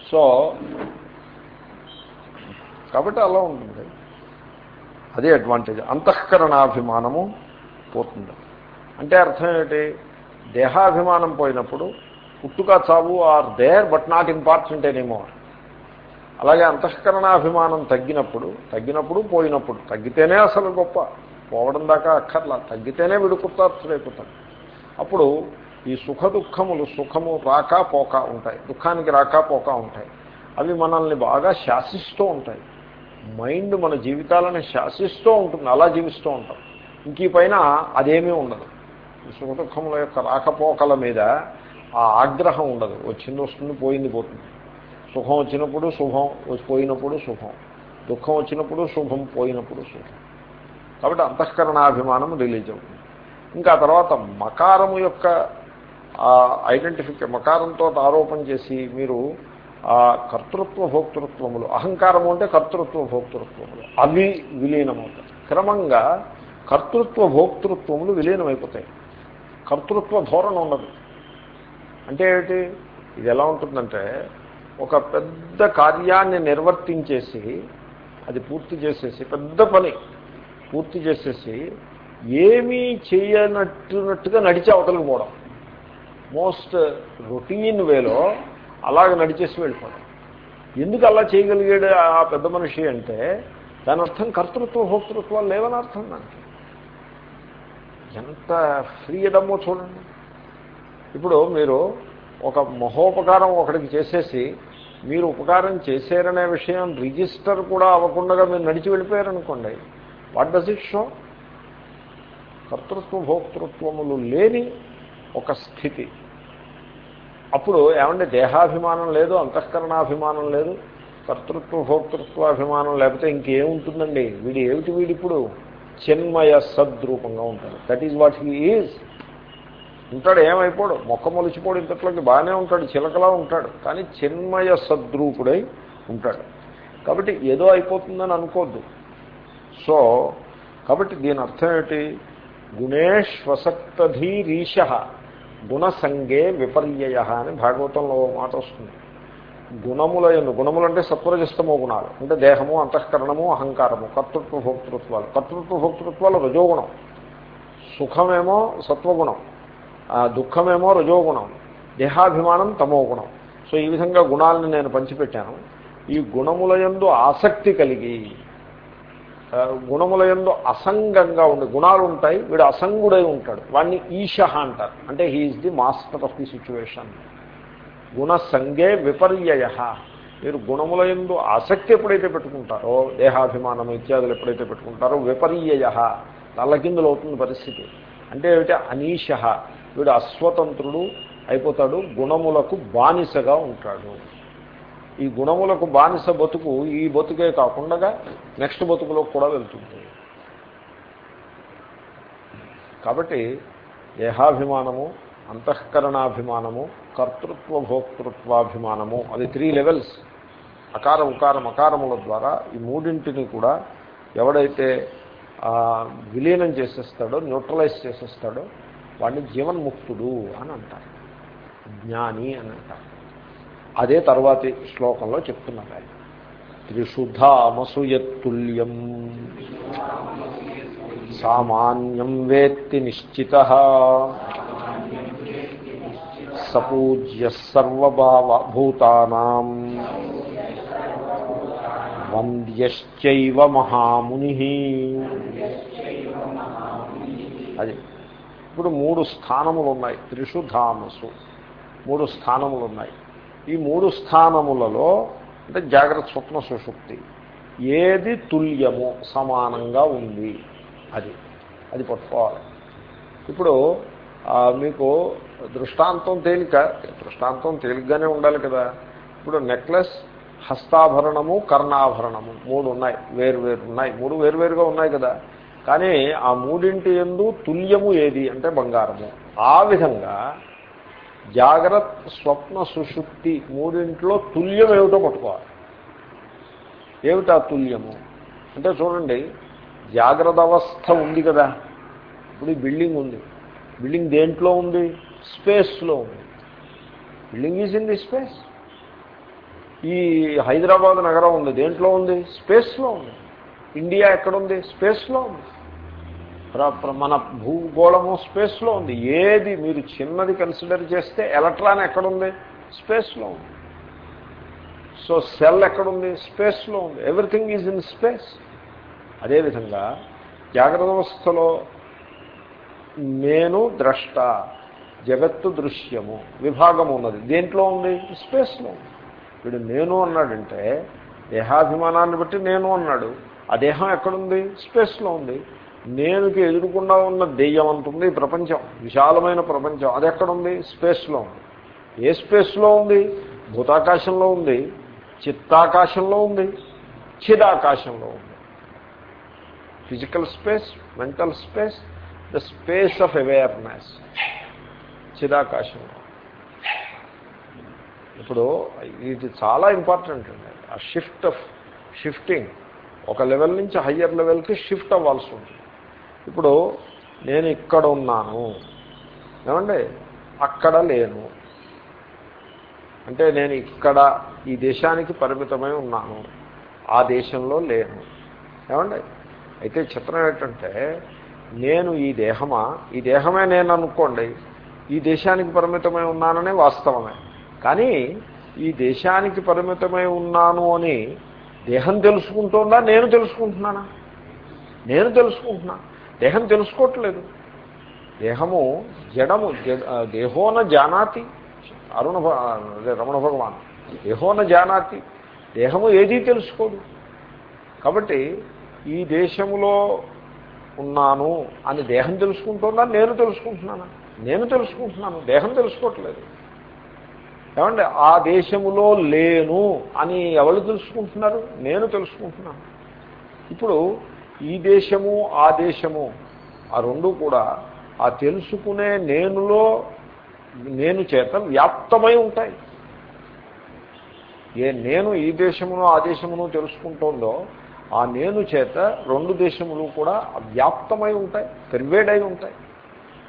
Speaker 1: సో కాబట్టి అలా ఉంటుంది. అదే అడ్వాంటేజ్ అంతఃకరణాభిమానము పోతుంది అంటే అర్థం ఏమిటి? దేహాభిమానం పోయినప్పుడు పుట్టుక చావు are there but not important anymore అలాగే అంతఃకరణాభిమానం తగ్గినప్పుడు తగ్గినప్పుడు పోయినప్పుడు తగ్గితేనే అసలు గొప్ప. పోవడం దాకా అక్కర్లా. తగ్గితేనే విడుకుతార్థుడైపోతాడు అప్పుడు ఈ సుఖ దుఃఖములు సుఖము రాక పోక ఉంటాయి. దుఃఖానికి రాక పోక ఉంటాయి. అవి మనల్ని బాగా శాసిస్తూ ఉంటాయి. మైండ్ మన జీవితాలను శాసిస్తూ ఉంటుంది. అలా జీవిస్తూ ఉంటాం. ఇంక ఈ పైన అదేమీ ఉండదు. సుఖ దుఃఖముల యొక్క రాకపోకల మీద ఆ ఆగ్రహం ఉండదు. వచ్చింది వస్తుంది పోయింది పోతుంది. సుఖం వచ్చినప్పుడు శుభం పోయినప్పుడు శుభం దుఃఖం వచ్చినప్పుడు శుభం పోయినప్పుడు శుభం కాబట్టి అంతఃకరణాభిమానం రిలీజ్ అవుతుంది. ఇంకా తర్వాత మకారము యొక్క ఐడెంటిఫికే మకారంతో ఆరోపణ చేసి మీరు ఆ కర్తృత్వ భోక్తృత్వములు అహంకారము అంటే కర్తృత్వ భోక్తృత్వములు అవి విలీనమవుతాయి. క్రమంగా కర్తృత్వ భోక్తృత్వములు విలీనమైపోతాయి. కర్తృత్వ ధోరణ ఉండదు అంటే ఏమిటి? ఇది ఎలా ఉంటుందంటే ఒక పెద్ద కార్యాన్ని నిర్వర్తించేసి అది పూర్తి చేసేసి పెద్ద పని పూర్తి చేసేసి ఏమీ చేయనట్టునట్టుగా నడిచి అవతలకు పోవడం. మోస్ట్ రొటీన్ వేలో అలాగ నడిచేసి వెళ్ళిపోవడం. ఎందుకు అలా చేయగలిగాడు ఆ పెద్ద మనిషి అంటే దాని అర్థం కర్తృత్వ భోక్తృత్వాలు లేవని అర్థం దానికి. ఎంత ఫ్రీడమో చూడండి. ఇప్పుడు మీరు ఒక మహోపకారం ఒకటికి చేసేసి మీరు ఉపకారం చేశారనే విషయం రిజిస్టర్ కూడా అవ్వకుండా మీరు నడిచి వెళ్ళిపోయారనుకోండి. What does it show? కర్తృత్వ భోక్తృత్వములు లేని ఒక స్థితి. అప్పుడు ఏమంటే దేహాభిమానం లేదు అంతఃకరణాభిమానం లేదు కర్తృత్వ భోక్తృత్వాభిమానం లేకపోతే ఇంకేముంటుందండి? వీడు ఏమిటి వీడిప్పుడు? చిన్మయ సద్రూపంగా ఉంటాడు. That is what he is ఉంటాడు ఏమైపోడు? మొక్క మొలిచిపోడు ఇంతట్లోకి బాగానే ఉంటాడు చిలకలా ఉంటాడు. కానీ చిన్మయ సద్రూపుడై ఉంటాడు. కాబట్టి ఏదో అయిపోతుందని అనుకోద్దు. సో కాబట్టి దీని అర్థం ఏమిటి? గుణేష్వసక్తధీరీశ గుణసంగే విపర్యయ అని భాగవతంలో మాట వస్తుంది. గుణముల ఎందు గుణములు అంటే సత్వరజస్తమో గుణాలు. అంటే దేహము అంతఃకరణము అహంకారము కర్తృత్వ భోక్తృత్వాలు. కర్తృత్వ భోక్తృత్వాలు రజోగుణం. సుఖమేమో సత్వగుణం. దుఃఖమేమో రజోగుణం దేహాభిమానం తమో గుణం. సో ఈ విధంగా గుణాలను నేను పంచిపెట్టాను. ఈ గుణముల యందు ఆసక్తి కలిగి గుణముల యందు అసంగంగా ఉండే గుణాలు ఉంటాయి వీడు అసంగుడై ఉంటాడు. వాడిని ఈశ అంటారు. అంటే he is the master of the situation గుణసంగే విపర్యయ. మీరు గుణముల ఎందు ఆసక్తి ఎప్పుడైతే పెట్టుకుంటారో దేహాభిమానం ఇత్యాదులు ఎప్పుడైతే పెట్టుకుంటారో విపర్యయ. తల్లకిందులు అవుతుంది పరిస్థితి. అంటే ఏమిటి? అనీష వీడు అస్వతంత్రుడు అయిపోతాడు గుణములకు బానిసగా ఉంటాడు. ఈ గుణములకు బానిస బతుకు ఈ బతుకే కాకుండా నెక్స్ట్ బతుకులో కూడా వెళ్తుంది. కాబట్టి దేహాభిమానము అంతఃకరణాభిమానము కర్తృత్వ భోక్తృత్వాభిమానము అది త్రీ లెవెల్స్ అకార ఉకార మకారముల ద్వారా ఈ మూడింటిని కూడా ఎవడైతే విలీనం చేసేస్తాడో న్యూట్రలైజ్ చేసేస్తాడో వాడిని జీవన్ముక్తుడు అని అంటారు. జ్ఞాని అని అంటారు. అదే తర్వాతి శ్లోకంలో చెప్తున్నారు ఆయన. త్రిషుధామసుయత్తుల్యం సామాన్యం వేత్తి నిశ్చిత. సపూజ్య సర్వభూతానాం వంద్యశ్చైవ మహాముని. అది. ఇప్పుడు మూడు స్థానములు ఉన్నాయి త్రిషు ధామసు మూడు స్థానములు ఉన్నాయి ఈ మూడు స్థానములలో అంటే జాగ్రత్త స్వప్న సుషుప్తి. ఏది తుల్యము సమానంగా ఉంది. అది. అది పట్టుకోవాలి. ఇప్పుడు మీకు దృష్టాంతం తేలిక దృష్టాంతం తేలికగానే ఉండాలి కదా. ఇప్పుడు నెక్లెస్ హస్తాభరణము కర్ణాభరణము మూడు ఉన్నాయి. వేరు వేరు ఉన్నాయి. మూడు వేరువేరుగా ఉన్నాయి కదా. కానీ ఆ మూడింటి ఎందు తుల్యము ఏది అంటే బంగారము. ఆ విధంగా జాగ్రత్త స్వప్న సుషుప్తి మూడింట్లో తుల్యం ఏమిటో పట్టుకోవాలి. ఏమిటా తుల్యము? అంటే చూడండి జాగ్రత్త అవస్థ ఉంది కదా. ఇప్పుడు ఈ బిల్డింగ్ ఉంది. బిల్డింగ్ దేంట్లో ఉంది? స్పేస్లో ఉంది. Building is in the space. ఈ హైదరాబాద్ నగరం ఉంది. దేంట్లో ఉంది? స్పేస్లో ఉంది. ఇండియా ఎక్కడుంది? స్పేస్లో ఉంది. మన భూగోళము స్పేస్లో ఉంది. ఏది మీరు చిన్నది కన్సిడర్ చేస్తే ఎలక్ట్రాన్ ఎక్కడుంది? స్పేస్లో ఉంది. సో సెల్ ఎక్కడుంది? స్పేస్లో ఉంది. ఎవ్రీథింగ్ ఈజ్ ఇన్ స్పేస్ అదేవిధంగా జాగ్రత్త వ్యవస్థలో నేను ద్రష్ట జగత్తు దృశ్యము విభాగం ఉన్నది. దేంట్లో ఉంది? స్పేస్లో ఉంది. వీడు నేను అన్నాడంటే దేహాభిమానాన్ని బట్టి నేను అన్నాడు. ఆ దేహం ఎక్కడుంది? స్పేస్లో ఉంది. నేనుకి ఎదురుకుండా ఉన్న దెయ్యం అంటుంది ప్రపంచం విశాలమైన ప్రపంచం. అది ఎక్కడుంది స్పేస్లో ఉంది. ఏ స్పేస్లో ఉంది? భూతాకాశంలో ఉంది చిత్తాకాశంలో ఉంది చిదాకాశంలో ఉంది. Physical space mental space the space of awareness చిదాకాశంలో. ఇప్పుడు ఇది చాలా ఇంపార్టెంట్ అండి. ఆ షిఫ్ట్ ఆఫ్ షిఫ్టింగ్ ఒక లెవెల్ నుంచి హయ్యర్ లెవెల్కి షిఫ్ట్ అవ్వాల్సి ఉంటుంది. ఇప్పుడు నేను ఇక్కడ ఉన్నాను. ఏమండి? అక్కడ లేను. అంటే నేను ఇక్కడ ఈ దేశానికి పరిమితమై ఉన్నాను. ఆ దేశంలో లేను. ఏమండి? అయితే చిత్రం ఏంటంటే నేను ఈ దేహమా? ఈ దేహమే నేను అనుకోండి. ఈ దేశానికి పరిమితమై ఉన్నాననే వాస్తవమే. కానీ ఈ దేశానికి పరిమితమై ఉన్నాను అని దేహం తెలుసుకుంటుందా? నేను తెలుసుకుంటున్నానా? నేను తెలుసుకుంటున్నాను దేహం తెలుసుకోవట్లేదు. దేహము జడము దేహోన జానాతి. అరుణ రమణ భగవాన్. దేహోన జానాతి. దేహము ఏదీ తెలుసుకోదు. కాబట్టి ఈ దేశములో ఉన్నాను అని దేహం తెలుసుకుంటుందా? నేను తెలుసుకుంటున్నాను? నేను తెలుసుకుంటున్నాను. దేహం తెలుసుకోవట్లేదు. ఏమంటే ఆ దేశములో లేను అని ఎవరు తెలుసుకుంటున్నారు? నేను తెలుసుకుంటున్నాను. ఇప్పుడు ఈ దేశము ఆ దేశము ఆ రెండు కూడా ఆ తెలుసుకునే నేనులో నేను చేత వ్యాప్తమై ఉంటాయి. ఏ నేను ఈ దేశమును ఆ దేశమును తెలుసుకుంటోందో ఆ నేను చేత రెండు దేశములు కూడా వ్యాప్తమై ఉంటాయి పెర్వేడై ఉంటాయి.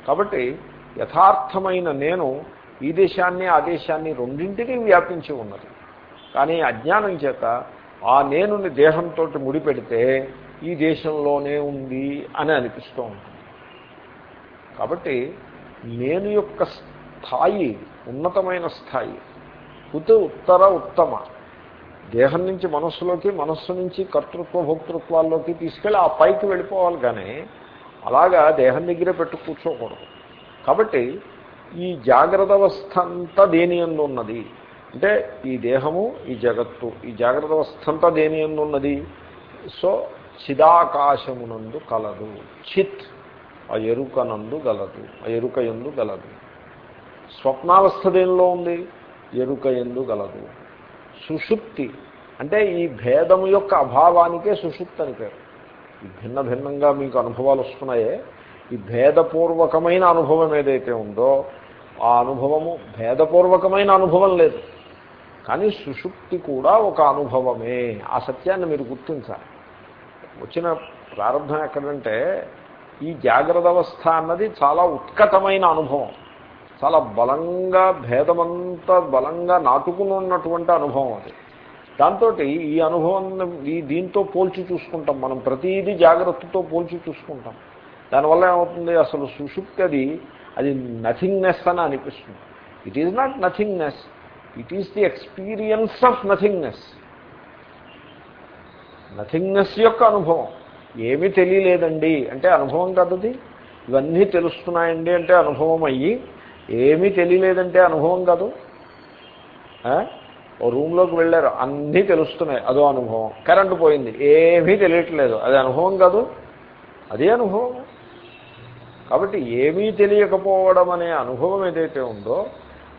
Speaker 1: కాబట్టి యథార్థమైన నేను ఈ దేశాన్ని ఆ దేశాన్ని రెండింటినీ వ్యాపించి ఉన్నది. కానీ అజ్ఞానం చేత ఆ నేనుని దేహంతో ముడిపెడితే ఈ దేశంలోనే ఉంది అని అనిపిస్తూ ఉంటుంది కాబట్టి నేను యొక్క స్థాయి ఉన్నతమైన స్థాయి ఉత్ ఉత్తర ఉత్తమ దేహం నుంచి మనస్సులోకి మనస్సు నుంచి కర్తృత్వ భోక్తృత్వాల్లోకి తీసుకెళ్ళి ఆ పైకి వెళ్ళిపోవాలి కానీ అలాగా దేహం దగ్గరే పెట్టు కూర్చోకూడదు. కాబట్టి ఈ జాగ్రత్త అవస్థ అంతా దేని ఎందు ఉన్నది? అంటే ఈ దేహము ఈ జగత్తు ఈ జాగ్రత్త అవస్థ అంతా దేని ఎందు ఉన్నది? సో చిదాకాశమునందు కలదు. చిత్ ఆ ఎరుకనందు గలదు. ఆ ఎరుక ఎందు గలదు. స్వప్నావస్థ దేనిలో ఉంది? ఎరుక ఎందు గలదు. సుషుప్తి అంటే ఈ భేదము యొక్క అభావానికే సుషుప్తి అని పేరు. భిన్న భిన్నంగా మీకు అనుభవాలు వస్తున్నాయే. ఈ భేదపూర్వకమైన అనుభవం ఏదైతే ఉందో ఆ అనుభవము భేదపూర్వకమైన అనుభవం లేదు. కానీ సుషుప్తి కూడా ఒక అనుభవమే. ఆ సత్యాన్ని మీరు గుర్తించాలి. వచ్చిన ప్రారంభం ఎక్కడంటే ఈ జాగ్రత్త అవస్థ అన్నది చాలా ఉత్కటమైన అనుభవం. చాలా బలంగా భేదమంతా బలంగా నాటుకుని ఉన్నటువంటి అనుభవం అది. దాంతో ఈ అనుభవం ఈ దీంతో పోల్చి చూసుకుంటాం మనం. ప్రతిదీ జాగ్రత్తతో పోల్చి చూసుకుంటాం. దానివల్ల ఏమవుతుంది? అసలు సుషుప్తి అది అది నథింగ్నెస్ అని అనిపిస్తుంది. It is not nothingness it is the experience of nothingness nothingness యొక్క అనుభవం. ఏమీ తెలియలేదండి. అంటే అనుభవం కాదది. ఇవన్నీ తెలుస్తున్నాయండి అంటే అనుభవం అయ్యి ఏమీ తెలియలేదంటే అనుభవం కాదు. ఓ రూమ్లోకి వెళ్ళారు. అన్నీ తెలుస్తున్నాయి. అదో అనుభవం. కరెంటు పోయింది. ఏమీ తెలియట్లేదు. అది అనుభవం కాదు. అదే అనుభవం. కాబట్టి ఏమీ తెలియకపోవడం అనే అనుభవం ఏదైతే ఉందో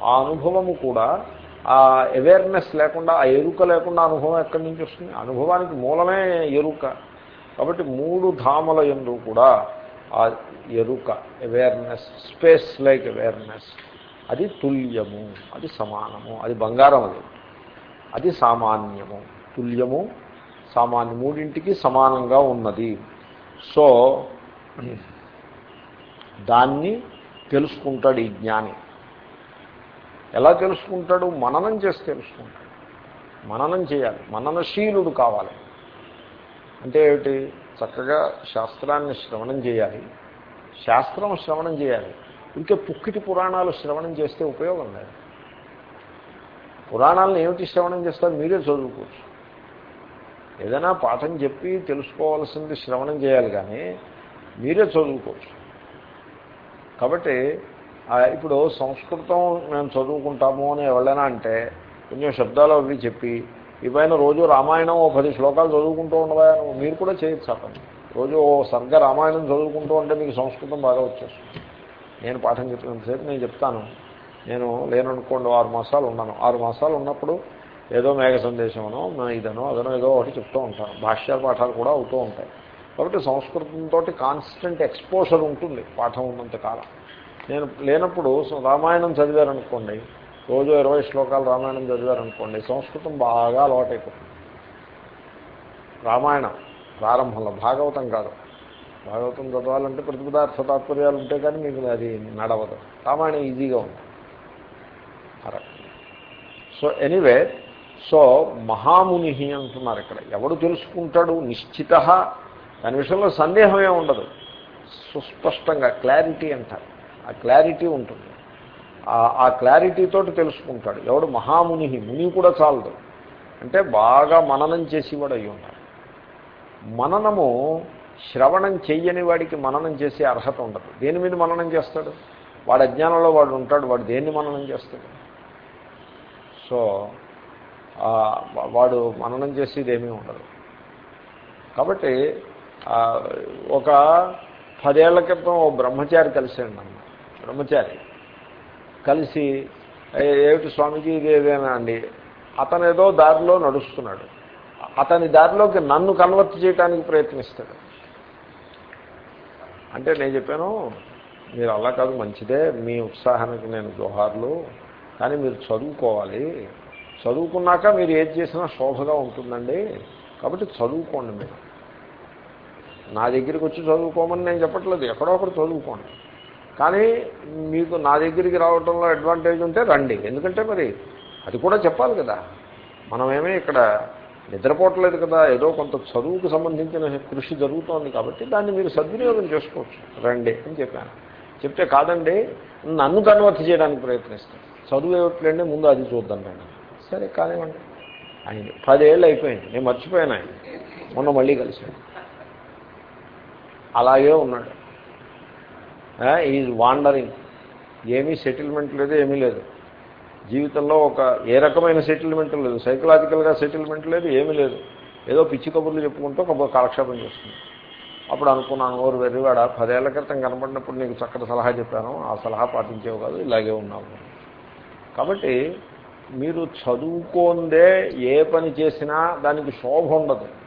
Speaker 1: ఆ అనుభవము కూడా ఆ అవేర్నెస్ లేకుండా ఆ ఎరుక లేకుండా అనుభవం ఎక్కడి నుంచి వస్తుంది? అనుభవానికి మూలమే ఎరుక. కాబట్టి మూడు ధామల ఎందు కూడా ఆ ఎరుక అవేర్నెస్ స్పేస్ లైక్ అవేర్నెస్ అది తుల్యము అది సమానము అది బంగారం అది. అది సామాన్యము. తుల్యము సామాన్య మూడింటికి సమానంగా ఉన్నది. సో దాన్ని తెలుసుకుంటాడు ఈ జ్ఞాని. ఎలా తెలుసుకుంటాడు? మననం చేసి తెలుసుకుంటాడు. మననం చేయాలి. మననశీలుడు కావాలి. అంటే ఏమిటి? చక్కగా శాస్త్రాన్ని శ్రవణం చేయాలి. శాస్త్రం శ్రవణం చేయాలి. ఇంకే పుక్కిటి పురాణాలు శ్రవణం చేస్తే ఉపయోగం లేదు. పురాణాలను ఏమిటి శ్రవణం చేస్తారు? మీరే చదువుకోవచ్చు. ఏదైనా పాఠం చెప్పి తెలుసుకోవాల్సింది శ్రవణం చేయాలి కానీ మీరే చదువుకోవచ్చు. కాబట్టి ఇప్పుడు సంస్కృతం మేము చదువుకుంటాము అని ఎవరైనా అంటే కొంచెం శబ్దాలు అవి చెప్పి ఇవైనా రోజు రామాయణం ఓ పది శ్లోకాలు చదువుకుంటూ ఉండవా? మీరు కూడా చేయొచ్చు అతను రోజు ఓ సర్గ రామాయణం చదువుకుంటూ ఉంటే మీకు సంస్కృతం బాగా వచ్చేస్తుంది. నేను పాఠం చెప్పినంతసేపు నేను చెప్తాను. నేను లేననుకోండి ఆరు మాసాలు ఉన్నాను ఆరు మాసాలు ఉన్నప్పుడు ఏదో మేఘ సందేశమనో ఇదనో అదనో ఏదో ఒకటి చెప్తూ ఉంటాను. భాష్య పాఠాలు కూడా అవుతూ ఉంటాయి. కాబట్టి సంస్కృతంతో కాన్స్టెంట్ ఎక్స్పోజర్ ఉంటుంది పాఠం ఉన్నంత కాలం. నేను లేనప్పుడు రామాయణం చదివారనుకోండి రోజు ఇరవై శ్లోకాలు రామాయణం చదివారనుకోండి సంస్కృతం బాగా అలవాటైపోతుంది. రామాయణం ప్రారంభంలో భాగవతం కాదు. భాగవతం చదవాలంటే ప్రతిపదార్థ తాత్పర్యాలు ఉంటే కానీ మీకు అది నడవదు. రామాయణం ఈజీగా ఉంది. సో ఎనీవే సో మహాముని అంటున్నారు ఇక్కడ. ఎవడు తెలుసుకుంటాడు? నిశ్చిత. దాని విషయంలో సందేహమే ఉండదు. సుస్పష్టంగా క్లారిటీ అంటారు. ఆ క్లారిటీ ఉంటుంది. ఆ క్లారిటీతో తెలుసుకుంటాడు. ఎవడు మహాముని ముని కూడా చాలదు. అంటే బాగా మననం చేసేవాడు అయి ఉంటాడు మననము శ్రవణం చెయ్యని వాడికి మననం చేసే అర్హత ఉండదు. దేని మీద మననం చేస్తాడు? వాడు అజ్ఞానంలో వాడు ఉంటాడు వాడు దేన్ని మననం చేస్తాడు? సో వాడు మననం చేసేది ఏమీ ఉండదు. కాబట్టి ఒక పదేళ్ళ క్రితం ఓ బ్రహ్మచారి కలిసాడు నన్ను. బ్రహ్మచారి. కలిసి ఏమిటి స్వామిజీ ఇది ఏదైనా అండి? అతను ఏదో దారిలో నడుస్తున్నాడు. అతని దారిలోకి నన్ను కన్వర్ట్ చేయడానికి ప్రయత్నిస్తాడు. అంటే నేను చెప్పాను మీరు అలా కాదు మంచిదే. మీ ఉత్సాహానికి నేను జోహార్లు. కానీ మీరు చదువుకోవాలి. చదువుకున్నాక మీరు ఏది చేసినా శోభగా ఉంటుందండి. కాబట్టి చదువుకోండి మీరు. నా దగ్గరికి వచ్చి చదువుకోమని నేను చెప్పట్లేదు. ఎక్కడో ఒకటి చదువుకోండి. కానీ మీకు నా దగ్గరికి రావడంలో అడ్వాంటేజ్ ఉంటే రండి. ఎందుకంటే మరి అది కూడా చెప్పాలి కదా. మనమేమీ ఇక్కడ నిద్రపోవట్లేదు కదా. ఏదో కొంత చదువుకు సంబంధించిన కృషి జరుగుతోంది కాబట్టి దాన్ని మీరు సద్వినియోగం చేసుకోవచ్చు. రండి అని చెప్పాను. చెప్తే కాదండి నన్ను కన్వర్ట్ చేయడానికి ప్రయత్నిస్తాను. చదువు ఏమిట్లండి ముందు అది చూద్దాం రండి. సరే కానివ్వండి. ఆయన పదేళ్ళు అయిపోయింది. నేను మర్చిపోయాను ఆయన. మొన్న మళ్ళీ కలిశాను అలాగే ఉన్నాడు. ఈజ్ వాండరింగ్ ఏమీ సెటిల్మెంట్ లేదు ఏమీ లేదు. జీవితంలో ఒక ఏ రకమైన సెటిల్మెంట్ లేదు. సైకలాజికల్గా సెటిల్మెంట్ లేదు ఏమీ లేదు. ఏదో పిచ్చి కబుర్లు చెప్పుకుంటూ ఒక కాలక్షేపం చేస్తుంది. అప్పుడు అనుకున్నాను ఓరు వెర్రివాడ పదేళ్ళ క్రితం కనపడినప్పుడు నీకు చక్కటి సలహా చెప్పాను. ఆ సలహా పాటించేవి కాదు ఇలాగే ఉన్నాము కాబట్టి మీరు చదువుకోందే ఏ పని చేసినా దానికి శోభ ఉండదు.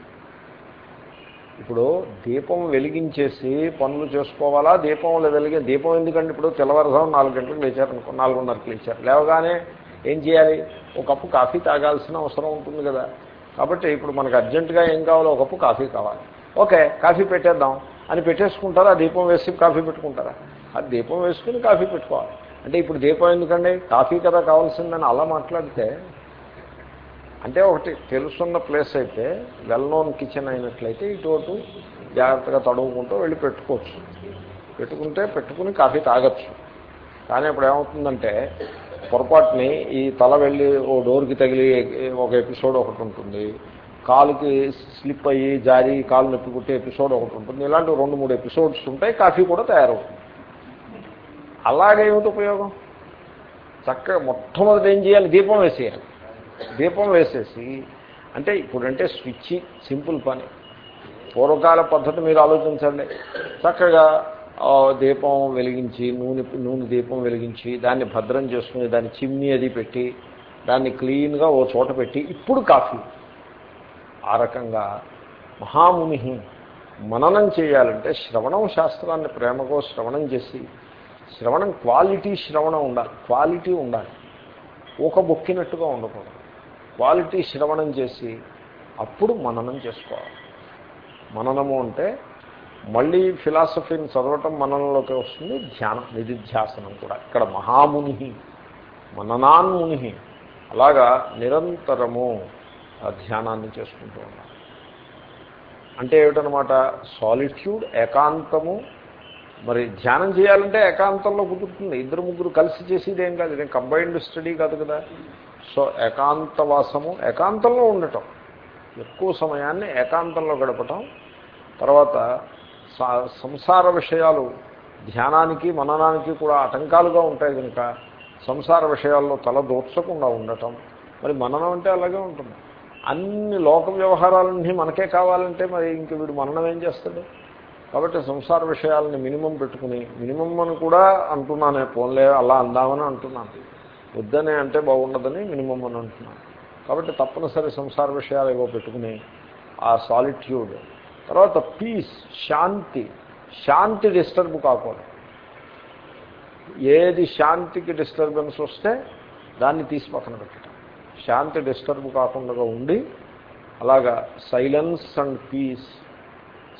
Speaker 1: ఇప్పుడు దీపం వెలిగించేసి పనులు చేసుకోవాలా? దీపం వెలిగి దీపం ఎందుకంటే ఇప్పుడు? తెల్లవారుజాము నాలుగు గంటలకు లేచారనుకో నాలుగున్నరకు లేచారు. లేవగానే ఏం చేయాలి? ఒక కప్పు కాఫీ తాగాల్సిన అవసరం ఉంటుంది కదా. కాబట్టి ఇప్పుడు మనకు అర్జెంటుగా ఏం కావాలో ఒక కప్పు కాఫీ కావాలి. ఓకే కాఫీ పెట్టేద్దాం. అని పెట్టేసుకుంటారా? దీపం వేసి కాఫీ పెట్టుకుంటారా? అది దీపం వేసుకుని కాఫీ పెట్టుకోవాలి. అంటే ఇప్పుడు దీపం ఎందుకండి? కాఫీ కదా కావాల్సిందని అలా మాట్లాడితే అంటే ఒకటి తెలుసున్న ప్లేస్ అయితే వెల్ నోన్ కిచెన్ అయినట్లయితే ఇటు జాగ్రత్తగా తడువుకుంటూ వెళ్ళి పెట్టుకోవచ్చు. పెట్టుకుంటే పెట్టుకుని కాఫీ తాగచ్చు. కానీ ఇప్పుడు ఏమవుతుందంటే పొరపాటుని ఈ తల వెళ్ళి ఓ డోర్కి తగిలి ఒక ఎపిసోడ్ ఒకటి ఉంటుంది. కాలుకి స్లిప్ అయ్యి జారి కాలు నొప్పి కుట్టే ఎపిసోడ్ ఒకటి ఉంటుంది. ఇలాంటి రెండు మూడు ఎపిసోడ్స్ ఉంటాయి కాఫీ కూడా తయారవుతుంది. అలాగేమిటి ఉపయోగం? చక్కగా మొట్టమొదటి ఏం చేయాలి? దీపం వేసేయాలి. దీపం వేసేసి అంటే ఇప్పుడంటే స్విచ్ సింపుల్ పని. పూర్వకాల పద్ధతి మీరు ఆలోచించండి. చక్కగా దీపం వెలిగించి నూనె నూనె దీపం వెలిగించి దాన్ని భద్రం చేసుకుని దాన్ని చిమ్ని అది పెట్టి దాన్ని క్లీన్గా ఓ చోట పెట్టి ఇప్పుడు కాఫీ. ఆ రకంగా మహాముని మననం చేయాలంటే శ్రవణం శాస్త్రాన్ని ప్రేమకో శ్రవణం చేసి శ్రవణం క్వాలిటీ శ్రవణం ఉండాలి క్వాలిటీ ఉండాలి. ఒక బొక్కినట్టుగా ఉండకూడదు. క్వాలిటీ శ్రవణం చేసి అప్పుడు మననం చేసుకోవాలి. మననము అంటే మళ్ళీ ఫిలాసఫీని చదవటం మననంలోకి వస్తుంది ధ్యానం నిధిధ్యాసనం కూడా. ఇక్కడ మహాముని మననాన్ముని అలాగా నిరంతరము ధ్యానాన్ని చేసుకుంటూ ఉండాలి. అంటే ఏమిటనమాట సాలిట్యూడ్ ఏకాంతము మరి ధ్యానం చేయాలంటే ఏకాంతంలో కుదురుతుంది. ఇద్దరు ముగ్గురు కలిసి చేసేది ఏం కాదు. ఇదేం కంబైన్డ్ స్టడీ కాదు కదా. సో ఏకాంతవాసము ఏకాంతంలో ఉండటం. ఎక్కువ సమయాన్ని ఏకాంతంలో గడపటం. తర్వాత సంసార విషయాలు ధ్యానానికి మననానికి కూడా ఆటంకాలుగా ఉంటాయి కనుక సంసార విషయాల్లో తల దోర్చకుండా ఉండటం. మరి మననం అంటే అలాగే ఉంటుంది. అన్ని లోక వ్యవహారాలన్నీ మనకే కావాలంటే మరి ఇంక వీడు మననం ఏం చేస్తాడు? కాబట్టి సంసార విషయాలని మినిమం పెట్టుకుని మినిమం అని కూడా అంటున్నానే ఫోన్లే అలా అందామని అంటున్నాను. వద్దనే అంటే బాగుండదని మినిమం అని అంటున్నాను కాబట్టి తప్పనిసరి సంసార విషయాలు ఏవో పెట్టుకుని ఆ సాలిట్యూడ్ తర్వాత పీస్ శాంతి. శాంతి డిస్టర్బ్ కాకూడదు. ఏది శాంతికి డిస్టర్బెన్స్ వస్తే దాన్ని తీసి పక్కన పెట్టడం. శాంతి డిస్టర్బ్ కాకుండా ఉండి అలాగా సైలెన్స్ అండ్ పీస్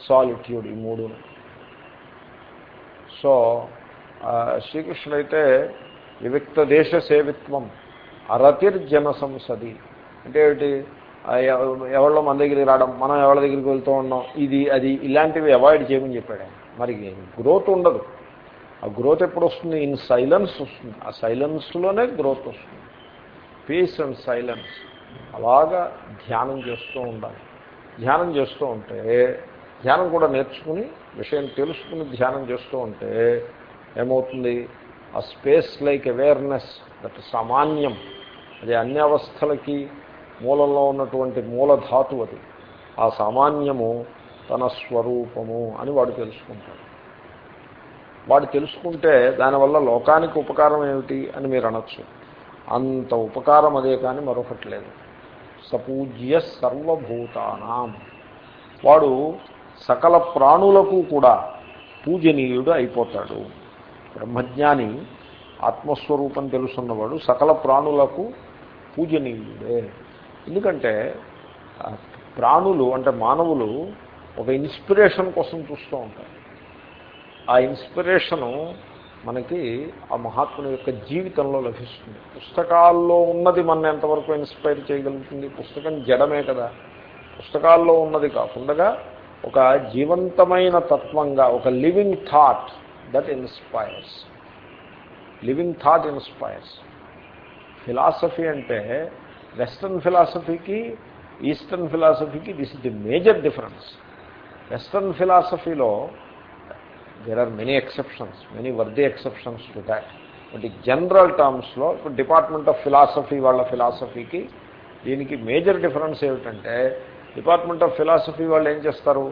Speaker 1: సాలిట్యూడ్ ఈ మూడు సో శ్రీకృష్ణుడైతే వివిక్త దేశ సేవిత్వం అరతిర్జన సంసది అంటే ఏమిటి ఎవరిలో మన దగ్గరికి రావడం మనం ఎవరి దగ్గరికి వెళ్తూ ఉన్నాం ఇది అది ఇలాంటివి అవాయిడ్ చేయమని చెప్పాడు మరి గ్రోత్ ఉండదు. ఆ గ్రోత్ ఎప్పుడు వస్తుంది ఇన్ సైలెన్స్ వస్తుంది. ఆ సైలెన్స్లోనే గ్రోత్ వస్తుంది. Peace and silence. అలాగా ధ్యానం చేస్తూ ఉండాలి. ధ్యానం చేస్తూ ఉంటే ధ్యానం కూడా నేర్చుకుని విషయం తెలుసుకుని ధ్యానం చేస్తూ ఉంటే ఏమవుతుంది? ఆ స్పేస్ లైక్ అవేర్నెస్ దట్ సామాన్యం అది అన్ని అవస్థలకి మూలంలో ఉన్నటువంటి మూలధాతు అది. ఆ సామాన్యము తన స్వరూపము అని వాడు తెలుసుకుంటాడు. వాడు తెలుసుకుంటే దానివల్ల లోకానికి ఉపకారం ఏమిటి అని మీరు అనొచ్చు. అంత ఉపకారం అదే కానీ మరొకటి లేదు. సపూజ్య సర్వభూతానాం. వాడు సకల ప్రాణులకు కూడా పూజనీయుడు అయిపోతాడు. బ్రహ్మజ్ఞాని ఆత్మస్వరూపం తెలుసున్నవాడు సకల ప్రాణులకు పూజనీయుడే. ఎందుకంటే ప్రాణులు అంటే మానవులు ఒక ఇన్స్పిరేషన్ కోసం చూస్తూ ఉంటారు. ఆ ఇన్స్పిరేషను మనకి ఆ మహాత్ముని యొక్క జీవితంలో లభిస్తుంది. పుస్తకాల్లో ఉన్నది మన ఎంతవరకు ఇన్స్పైర్ చేయగలుగుతుంది? పుస్తకం జడమే కదా. పుస్తకాల్లో ఉన్నది కాకుండా ఒక జీవంతమైన తత్వంగా ఒక living thought that inspires living thought inspires philosophy అంటే వెస్ట్రన్ ఫిలాసఫీకి eastern ఫిలాసఫీకి this is the major difference western ఫిలాసఫీలో there are many exceptions many worthy exceptions to that but general టర్మ్స్లో ఇప్పుడు డిపార్ట్మెంట్ ఆఫ్ ఫిలాసఫీ వాళ్ళ ఫిలాసఫీకి దీనికి మేజర్ డిఫరెన్స్ ఏమిటంటే department of philosophy వాళ్ళు ఏం చేస్తారు?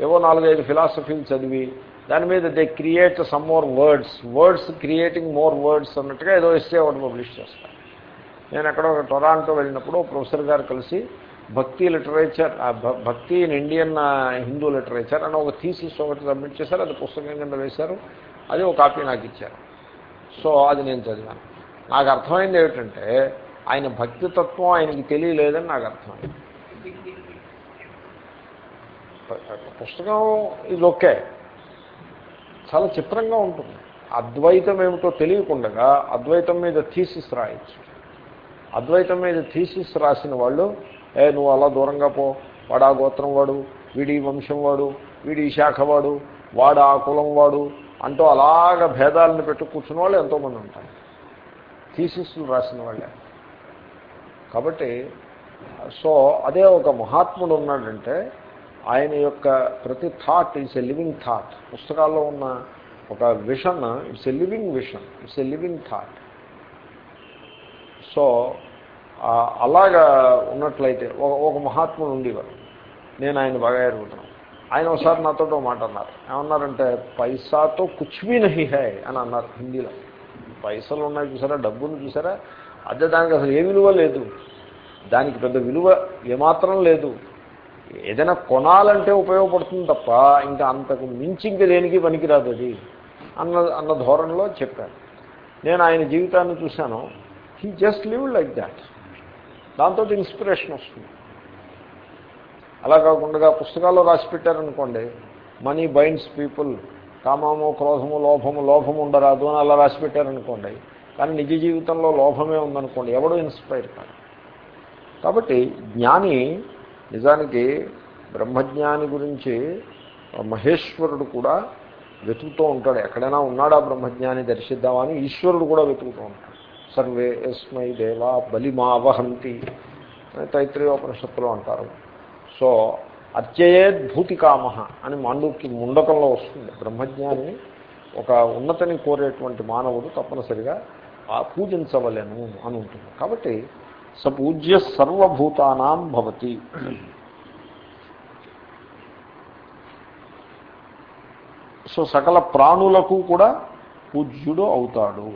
Speaker 1: ఏవో నాలుగైదు ఫిలాసఫీలు చదివి దాని మీద they create some more words words creating more words అన్నట్టుగా ఏదో ఇస్తే ఒకటి పబ్లిష్ చేస్తాను నేను అక్కడ ఒక టొరాంటో వెళ్ళినప్పుడు ప్రొఫెసర్ గారు కలిసి భక్తి లిటరేచర్ ఆ భక్తి ఇన్ ఇండియన్ హిందూ లిటరేచర్ అని ఒక థీసిస్ ఒకటి సబ్మిట్ చేశారు. అది పుస్తకం కింద వేశారు. అది ఒక కాపీ నాకు ఇచ్చారు. సో అది నేను చదివాను. నాకు అర్థమైంది ఏమిటంటే ఆయన భక్తి తత్వం ఆయనకి తెలియలేదని నాకు అర్థమైంది. పుస్తకం ఇది ఓకే చాలా చిత్రంగా ఉంటుంది. అద్వైతం ఏమిటో తెలియకుండా అద్వైతం మీద థీసిస్ రాయొచ్చు. అద్వైతం మీద థీసిస్ రాసిన వాళ్ళు ఏ నువ్వు అలా దూరంగా పో. వాడు ఆ గోత్రం వాడు వీడి వంశం వాడు వీడి శాఖ వాడు వాడు ఆ కులం వాడు అంటూ అలాగ భేదాలను పెట్టు కూర్చున్న వాళ్ళు ఎంతోమంది ఉంటారు. థీసిస్లు రాసిన వాళ్ళే. కాబట్టి సో అదే ఒక మహాత్ముడు ఉన్నాడంటే ఆయన యొక్క ప్రతి thought it's a living thought పుస్తకాల్లో ఉన్న ఒక vision it's a living vision it's a living thought so అలాగా ఉన్నట్లయితే ఒక ఒక మహాత్ముడు ఉండేవారు. నేను ఆయన బాగా ఎరుగుతున్నాను. ఆయన ఒకసారి నాతో మాట అన్నారు. ఏమన్నారంటే పైసాతో కుచ్మీ నహి హై అని అన్నారు హిందీలో. పైసలు ఉన్నాయి చూసారా డబ్బులు చూసారా? అదే దానికి అసలు ఏ విలువ లేదు. దానికి పెద్ద విలువ ఏమాత్రం లేదు. ఏదైనా కొనాలంటే ఉపయోగపడుతుంది తప్ప ఇంకా అంతకు మించి ఇంకా దేనికి పనికిరాదు అది అన్న అన్న ధోరణిలో చెప్పాను నేను ఆయన జీవితాన్ని చూశాను. He just live like that దాంతో ఇన్స్పిరేషన్ వస్తుంది. అలా కాకుండా పుస్తకాల్లో రాసి పెట్టారనుకోండి మనీ బైండ్స్ పీపుల్ కామము క్రోధము లోభము లోభము ఉండరాదు అని అలా రాసి పెట్టారనుకోండి కానీ నిజ జీవితంలో లోభమే ఉందనుకోండి ఎవడో ఇన్స్పైర్ కాదు కాబట్టి జ్ఞాని నిజానికి బ్రహ్మజ్ఞాని గురించి మహేశ్వరుడు కూడా వెతుకుతూ ఉంటాడు. ఎక్కడైనా ఉన్నాడా బ్రహ్మజ్ఞాని దర్శిద్దామని ఈశ్వరుడు కూడా వెతుకుతూ ఉంటాడు. సర్వే ఎస్మై దేవా బలిమావహంతి అని తైత్రీయోపనిషత్తులో అంటారు. సో అత్యయేద్ భూతికామ అని మాండూకి ముండకంలో వస్తుంది. బ్రహ్మజ్ఞాని ఒక ఉన్నతని కోరేటువంటి మానవుడు తప్పనిసరిగా ఆ పూజించవలేను అని ఉంటుంది. కాబట్టి సపూజ్య సర్వభూతానాం భవతి. సో సకల ప్రాణులకు కూడా పూజ్యుడు అవుతాడు.